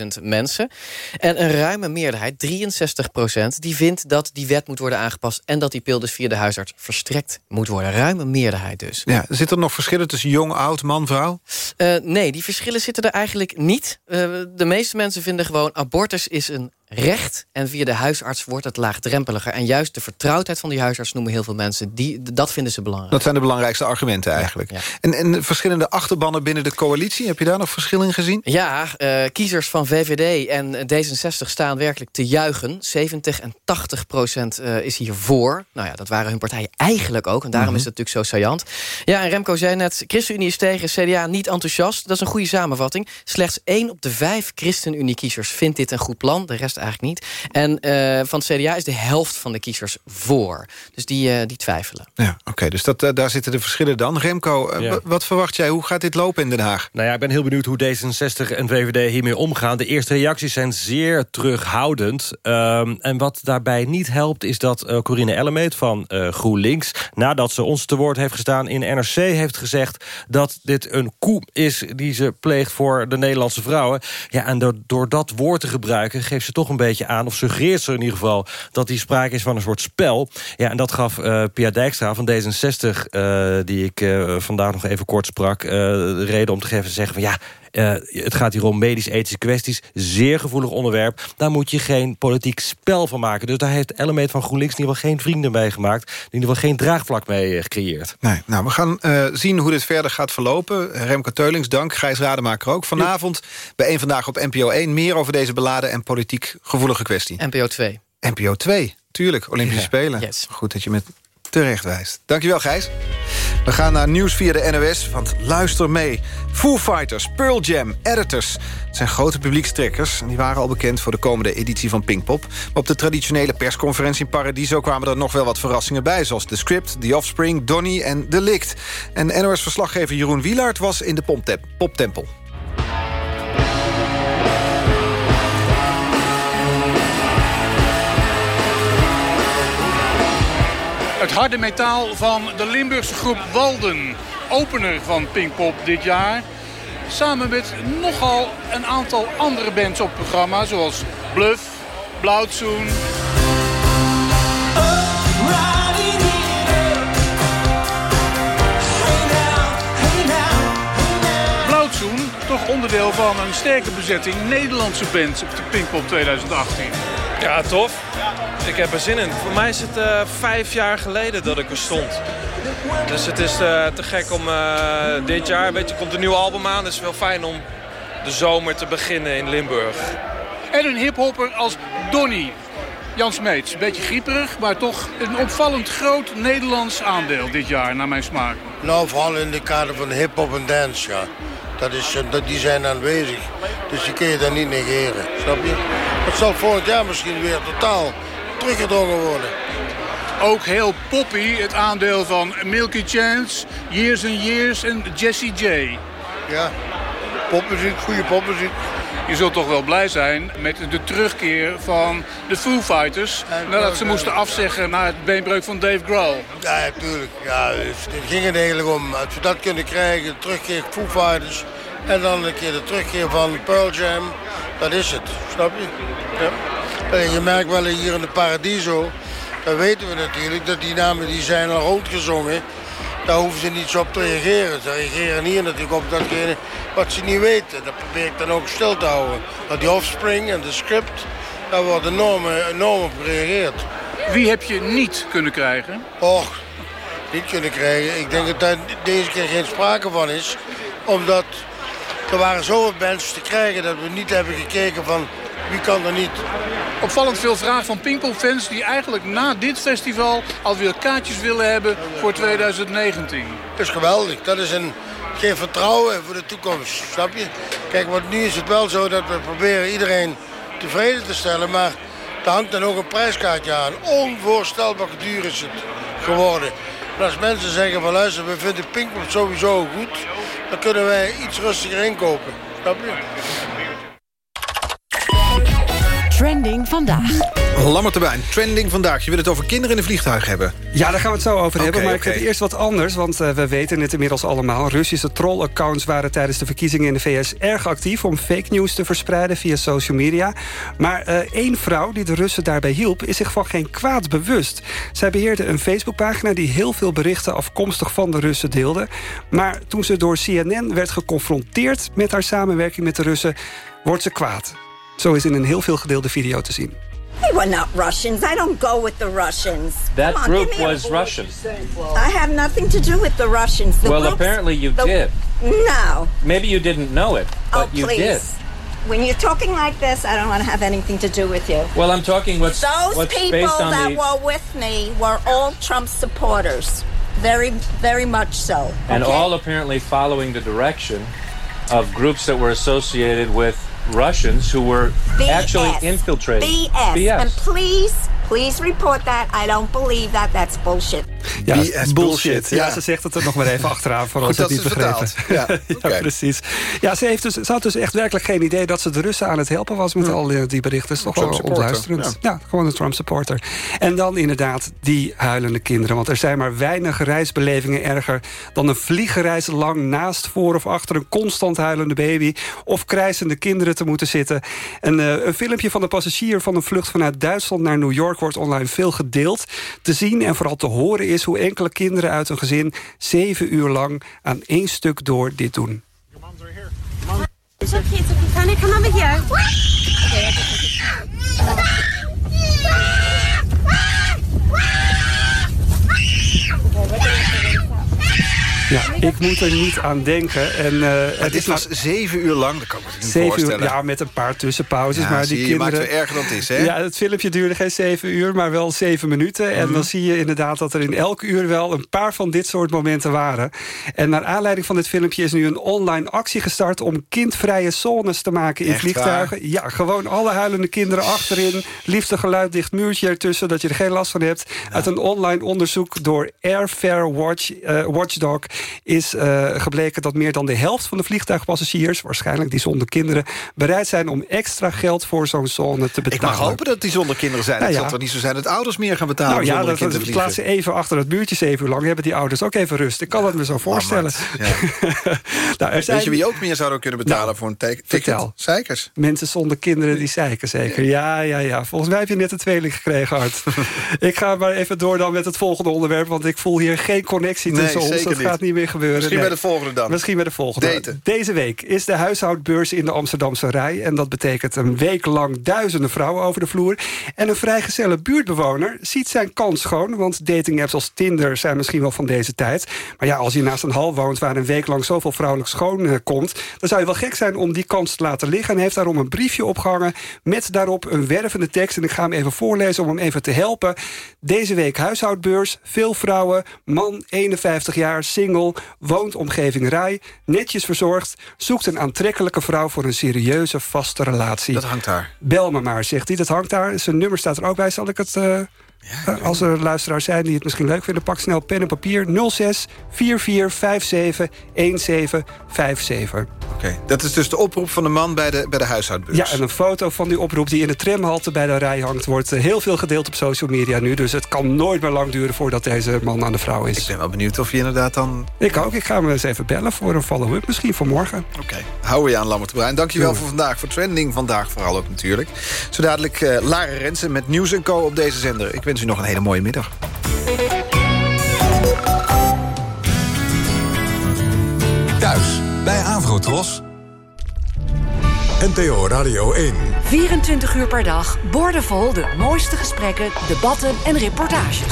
30.000 mensen. En een ruime meerderheid, 63 procent... die vindt dat die wet moet worden aangepast... en dat die pil dus via de huisarts verstrekt moet worden. Ruime meerderheid dus. Ja, zitten er nog verschillen tussen jong, oud, man, vrouw? Uh, nee, die verschillen zitten er eigenlijk niet. Uh, de meeste mensen vinden gewoon... abortus is een recht. En via de huisarts wordt het laagdrempeliger. En juist de vertrouwdheid van die huisarts noemen heel veel mensen. Die, dat vinden ze belangrijk. Dat zijn de belangrijkste argumenten eigenlijk. En, en verschillende achterbannen binnen de coalitie. Heb je daar nog verschil in gezien? Ja, uh, kiezers van VVD en D66 staan werkelijk te juichen. 70 en 80 procent uh, is hier voor. Nou ja, dat waren hun partijen eigenlijk ook. En daarom mm -hmm. is het natuurlijk zo saillant. Ja, en Remco zei net, ChristenUnie is tegen, CDA niet enthousiast. Dat is een goede samenvatting. Slechts 1 op de 5 ChristenUnie-kiezers vindt dit een goed plan. De rest eigenlijk niet. En uh, van het CDA is de helft van de kiezers voor. Dus die, uh, die twijfelen. Ja, oké. dus dat, uh, daar zitten de verschillen dan. Remco, ja. wat verwacht jij? Hoe gaat dit lopen in Den Haag? Nou ja, ik ben heel benieuwd hoe D66 en VVD hiermee omgaan. De eerste reacties zijn zeer terughoudend. Um, en wat daarbij niet helpt, is dat Corine Ellemeet van GroenLinks... nadat ze ons te woord heeft gestaan in NRC... heeft gezegd dat dit een koe is die ze pleegt voor de Nederlandse vrouwen. Ja, en door, door dat woord te gebruiken geeft ze toch een beetje aan... of suggereert ze in ieder geval dat die sprake is van een soort spel. Ja, en dat gaf uh, Pia Dijkstra van D66... Uh, die ik uh, vandaag nog even kort sprak... de reden om te geven te zeggen van... ja, uh, het gaat hier om medisch-ethische kwesties. Zeer gevoelig onderwerp. Daar moet je geen politiek spel van maken. Dus daar heeft Ellemeet van GroenLinks in ieder geval geen vrienden mee gemaakt. In ieder geval geen draagvlak mee gecreëerd. Nee, nou, we gaan uh, zien hoe dit verder gaat verlopen. Remco Teulings, dank. Gijs Rademaker ook. Vanavond bij één Vandaag op NPO 1... meer over deze beladen en politiek gevoelige kwestie. NPO 2. NPO 2, tuurlijk. Olympische ja. Spelen. Yes. Goed dat je met terecht wijst. Dankjewel, Gijs. We gaan naar nieuws via de NOS, want luister mee. Foo Fighters, Pearl Jam, Editors. Zijn grote publiekstrekkers. En die waren al bekend voor de komende editie van Pinkpop. Maar op de traditionele persconferentie in Paradiso... kwamen er nog wel wat verrassingen bij... zoals The Script, The Offspring, Donny en The Licht. En NOS-verslaggever Jeroen Wielaert was in de poptempel. Het harde metaal van de Limburgse groep Walden. Opener van Pinkpop dit jaar. Samen met nogal een aantal andere bands op programma. Zoals Bluff, Blauwtsoen. Toch onderdeel van een sterke bezetting Nederlandse bands op de Pinkpop 2018. Ja, tof. Ik heb er zin in. Voor mij is het uh, vijf jaar geleden dat ik er stond. Dus het is uh, te gek om uh, dit jaar... Weet je, komt een nieuw album aan. Het is wel fijn om de zomer te beginnen in Limburg. En een hiphopper als Donny. Jan Smeets, een beetje grieperig, maar toch een opvallend groot Nederlands aandeel dit jaar, naar mijn smaak. Nou, vooral in de kader van hip-hop en dance, ja. Dat is, dat, die zijn aanwezig. Dus die kun je dan niet negeren, snap je? Het zal volgend jaar misschien weer totaal teruggedrongen worden. Ook heel poppy het aandeel van Milky Chance, Years and Years en Jesse J. Ja, popmuziek, goede popmuziek. Je zult toch wel blij zijn met de terugkeer van de Foo Fighters... nadat ze moesten afzeggen na het beenbreuk van Dave Grohl. Ja, natuurlijk. Ja, het ging er eigenlijk om. Als we dat kunnen krijgen, de terugkeer Foo Fighters... en dan een keer de terugkeer van Pearl Jam, dat is het. Snap je? Ja. En je merkt wel hier in de Paradiso, dan weten we natuurlijk dat die namen die zijn al rondgezongen. Daar hoeven ze niet zo op te reageren. Ze reageren hier natuurlijk op datgene wat ze niet weten. Dat probeer ik dan ook stil te houden. Dat die offspring en de script, daar wordt enorm, enorm op gereageerd. Wie heb je niet kunnen krijgen? Och, niet kunnen krijgen. Ik denk dat daar deze keer geen sprake van is. Omdat er waren zoveel mensen te krijgen dat we niet hebben gekeken van wie kan er niet? Opvallend veel vraag van Pinkpop-fans die eigenlijk na dit festival alweer kaartjes willen hebben voor 2019. Dat is geweldig. Dat is een, geen vertrouwen voor de toekomst, snap je? Kijk, want nu is het wel zo dat we proberen iedereen tevreden te stellen, maar er hangt dan ook een prijskaartje aan. Onvoorstelbaar duur is het geworden. En als mensen zeggen van luister, we vinden Pinkpop sowieso goed, dan kunnen wij iets rustiger inkopen. Snap je? Trending vandaag. Lammertebijn, trending vandaag. Je wil het over kinderen in een vliegtuig hebben. Ja, daar gaan we het zo over Oké, hebben. Maar oké. ik heb eerst wat anders, want eh, we weten het inmiddels allemaal. Russische troll-accounts waren tijdens de verkiezingen in de VS erg actief... om fake news te verspreiden via social media. Maar eh, één vrouw die de Russen daarbij hielp... is zich van geen kwaad bewust. Zij beheerde een Facebookpagina die heel veel berichten... afkomstig van de Russen deelde. Maar toen ze door CNN werd geconfronteerd... met haar samenwerking met de Russen, wordt ze kwaad. Zo is in een heel veel gedeelde video te zien. They were not Russians. I don't go with the Russians. That on, group give a- was Russian. I have nothing to do with the Russians. The well, groups- apparently you the- did. No. Maybe you didn't know it, oh, but oh, you please. did. When you're talking like this, I don't want to have anything to do with you. Well, I'm talking what's, Those what's people based on that the... were with me were all Trump supporters. Very, very much so. and okay? all apparently following the direction of groups that were associated with Russians who were actually BS. infiltrating. BS. And please, please report that. I don't believe that. That's bullshit. Ja, BS bullshit, Ja. ja. ze zegt het er nog maar even <laughs> achteraan voor Goed ons het dat niet begrepen. Ja, <laughs> Ja, precies. Ja, ze, heeft dus, ze had dus echt werkelijk geen idee dat ze de Russen aan het helpen was met al die, berichten. is toch wel supporter, ontluisterend. Ja. gewoon een Trump supporter. En dan inderdaad die huilende kinderen. Want er zijn maar weinig reisbelevingen erger dan een vliegreis lang naast, voor of achter een constant huilende baby of krijzende kinderen te moeten zitten. En, eh, een filmpje van de passagier van een vlucht vanuit Duitsland naar New York wordt online veel gedeeld. Te zien en vooral te horen is hoe enkele kinderen uit een gezin zeven uur lang aan één stuk door dit doen. Ja, ik moet er niet aan denken. En, eh, het dit is was zeven uur lang, dat kan ik me niet Zeven uur, voorstellen. ja, met een paar tussenpauzes. Ja, maar die je, je maakt kinderen, het erger dan het is, hè? Ja, het filmpje duurde geen zeven uur, maar wel zeven minuten. En Mhm. dan zie je inderdaad dat er in elk uur wel een paar van dit soort momenten waren. En naar aanleiding van dit filmpje is nu een online actie gestart... om kindvrije zones te maken in Echt vliegtuigen. Ja, gewoon alle huilende kinderen achterin. Liefst een geluiddicht muurtje ertussen, dat je er geen last van hebt. Uit een online onderzoek door Airfare Watch, eh, Watchdog... is eh, gebleken dat meer dan de helft van de vliegtuigpassagiers... waarschijnlijk die zonder kinderen... bereid zijn om extra geld voor zo'n zone te betalen. Ik mag hopen dat die zonder kinderen zijn. Nou het ja. zal toch niet zo zijn dat ouders meer gaan betalen Nou ja, dat, dat vliegen? laat ze even achter het muurtje zeven uur lang. Hebben die ouders ook even rust. Ik kan het me zo voorstellen. <laughs> nou, er zijn, Weet je wie ook meer zouden kunnen betalen voor een ticket? Zeikers. Mensen zonder kinderen die zeiken zeker. Ja, ja, ja. Volgens mij heb je net een tweeling gekregen, Art. <laughs> ik ga maar even door dan met het volgende onderwerp... want ik voel hier geen connectie Nee, tussen ons. Dat gaat niet meer gebeuren. Misschien Nee. bij de volgende dan. Misschien bij de volgende. Daten. Deze week is de huishoudbeurs in de Amsterdamse Rij. En dat betekent een week lang duizenden vrouwen over de vloer. En een vrijgezelle buurtbewoner ziet zijn kans schoon. Want datingapps als Tinder zijn misschien wel van deze tijd. Maar ja, als je naast een hal woont waar een week lang zoveel vrouwelijk schoon eh, komt... dan zou je wel gek zijn om die kans te laten liggen. En heeft daarom een briefje opgehangen met daarop een wervende tekst. En ik ga hem even voorlezen om hem even te helpen. Deze week huishoudbeurs, veel vrouwen, man 51 jaar, single, woont omgeving Rij, netjes verzorgd, zoekt een aantrekkelijke vrouw voor een serieuze vaste relatie. Dat hangt daar. Bel me maar, zegt hij. Dat hangt daar. Zijn nummer staat er ook bij. Zal ik het... eh, eh, als er luisteraars zijn die het misschien leuk vinden... pak snel pen en papier 06 44 57 1757. Oké, dat is dus de oproep van de man bij de, bij de huishoudbeurs. Ja, en een foto van die oproep die in de tramhalte bij de rij hangt... wordt eh, heel veel gedeeld op social media nu. Dus het kan nooit meer lang duren voordat deze man aan de vrouw is. Ik ben wel benieuwd of je inderdaad dan... Ik ook. Ik ga hem eens even bellen voor een follow-up misschien voor morgen. Oké, hou je aan Lammert Bruin. Dankjewel voor vandaag, voor Trending vandaag vooral ook natuurlijk. Zo dadelijk eh Lara Rensen met Nieuws Co op deze zender. Ik wens u nog een hele mooie middag. Thuis bij Avrotros. NTO Radio 1. 24 uur per dag, boordevol de mooiste gesprekken, debatten en reportages.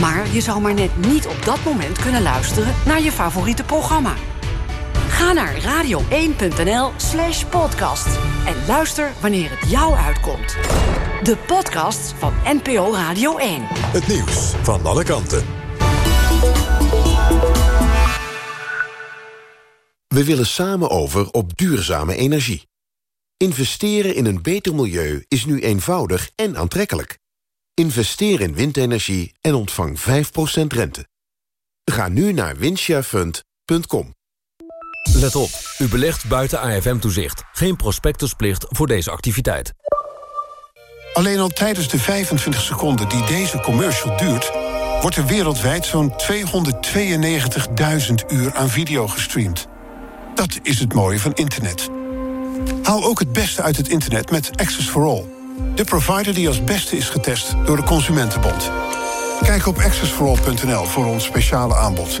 Maar je zou maar net niet op dat moment kunnen luisteren naar je favoriete programma. Ga naar radio1.nl slash podcast en luister wanneer het jou uitkomt. De podcasts van NPO Radio 1. Het nieuws van alle kanten. We willen samen over op duurzame energie. Investeren in een beter milieu is nu eenvoudig en aantrekkelijk. Investeer in windenergie en ontvang 5% rente. Ga nu naar windsharefund.com. Let op, u belegt buiten AFM-toezicht. Geen prospectusplicht voor deze activiteit. Alleen al tijdens de 25 seconden die deze commercial duurt... wordt er wereldwijd zo'n 292.000 uur aan video gestreamd. Dat is het mooie van internet. Haal ook het beste uit het internet met Access for All. De provider die als beste is getest door de Consumentenbond. Kijk op accessforall.nl voor ons speciale aanbod.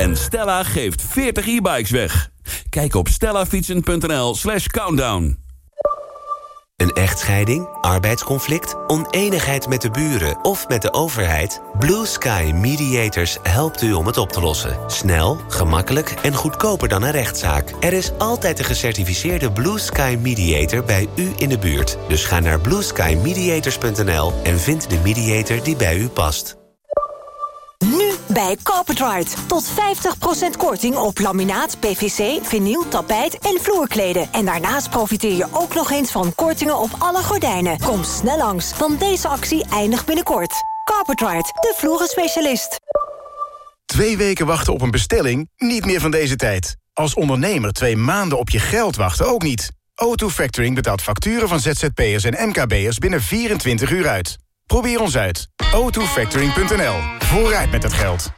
En Stella geeft 40 e-bikes weg. Kijk op stellafietsen.nl slash countdown. Een echtscheiding, arbeidsconflict, oneenigheid met de buren of met de overheid? Blue Sky Mediators helpt u om het op te lossen. Snel, gemakkelijk en goedkoper dan een rechtszaak. Er is altijd een gecertificeerde Blue Sky Mediator bij u in de buurt. Dus ga naar blueskymediators.nl en vind de mediator die bij u past. Bij Carpetride. Tot 50% korting op laminaat, PVC, vinyl, tapijt en vloerkleden. En daarnaast profiteer je ook nog eens van kortingen op alle gordijnen. Kom snel langs, want deze actie eindigt binnenkort. Carpetride, de vloerenspecialist. Twee weken wachten op een bestelling? Niet meer van deze tijd. Als ondernemer twee maanden op je geld wachten ook niet. O2 Factoring betaalt facturen van ZZP'ers en MKB'ers binnen 24 uur uit. Probeer ons uit. o2factoring.nl. Vooruit met het geld.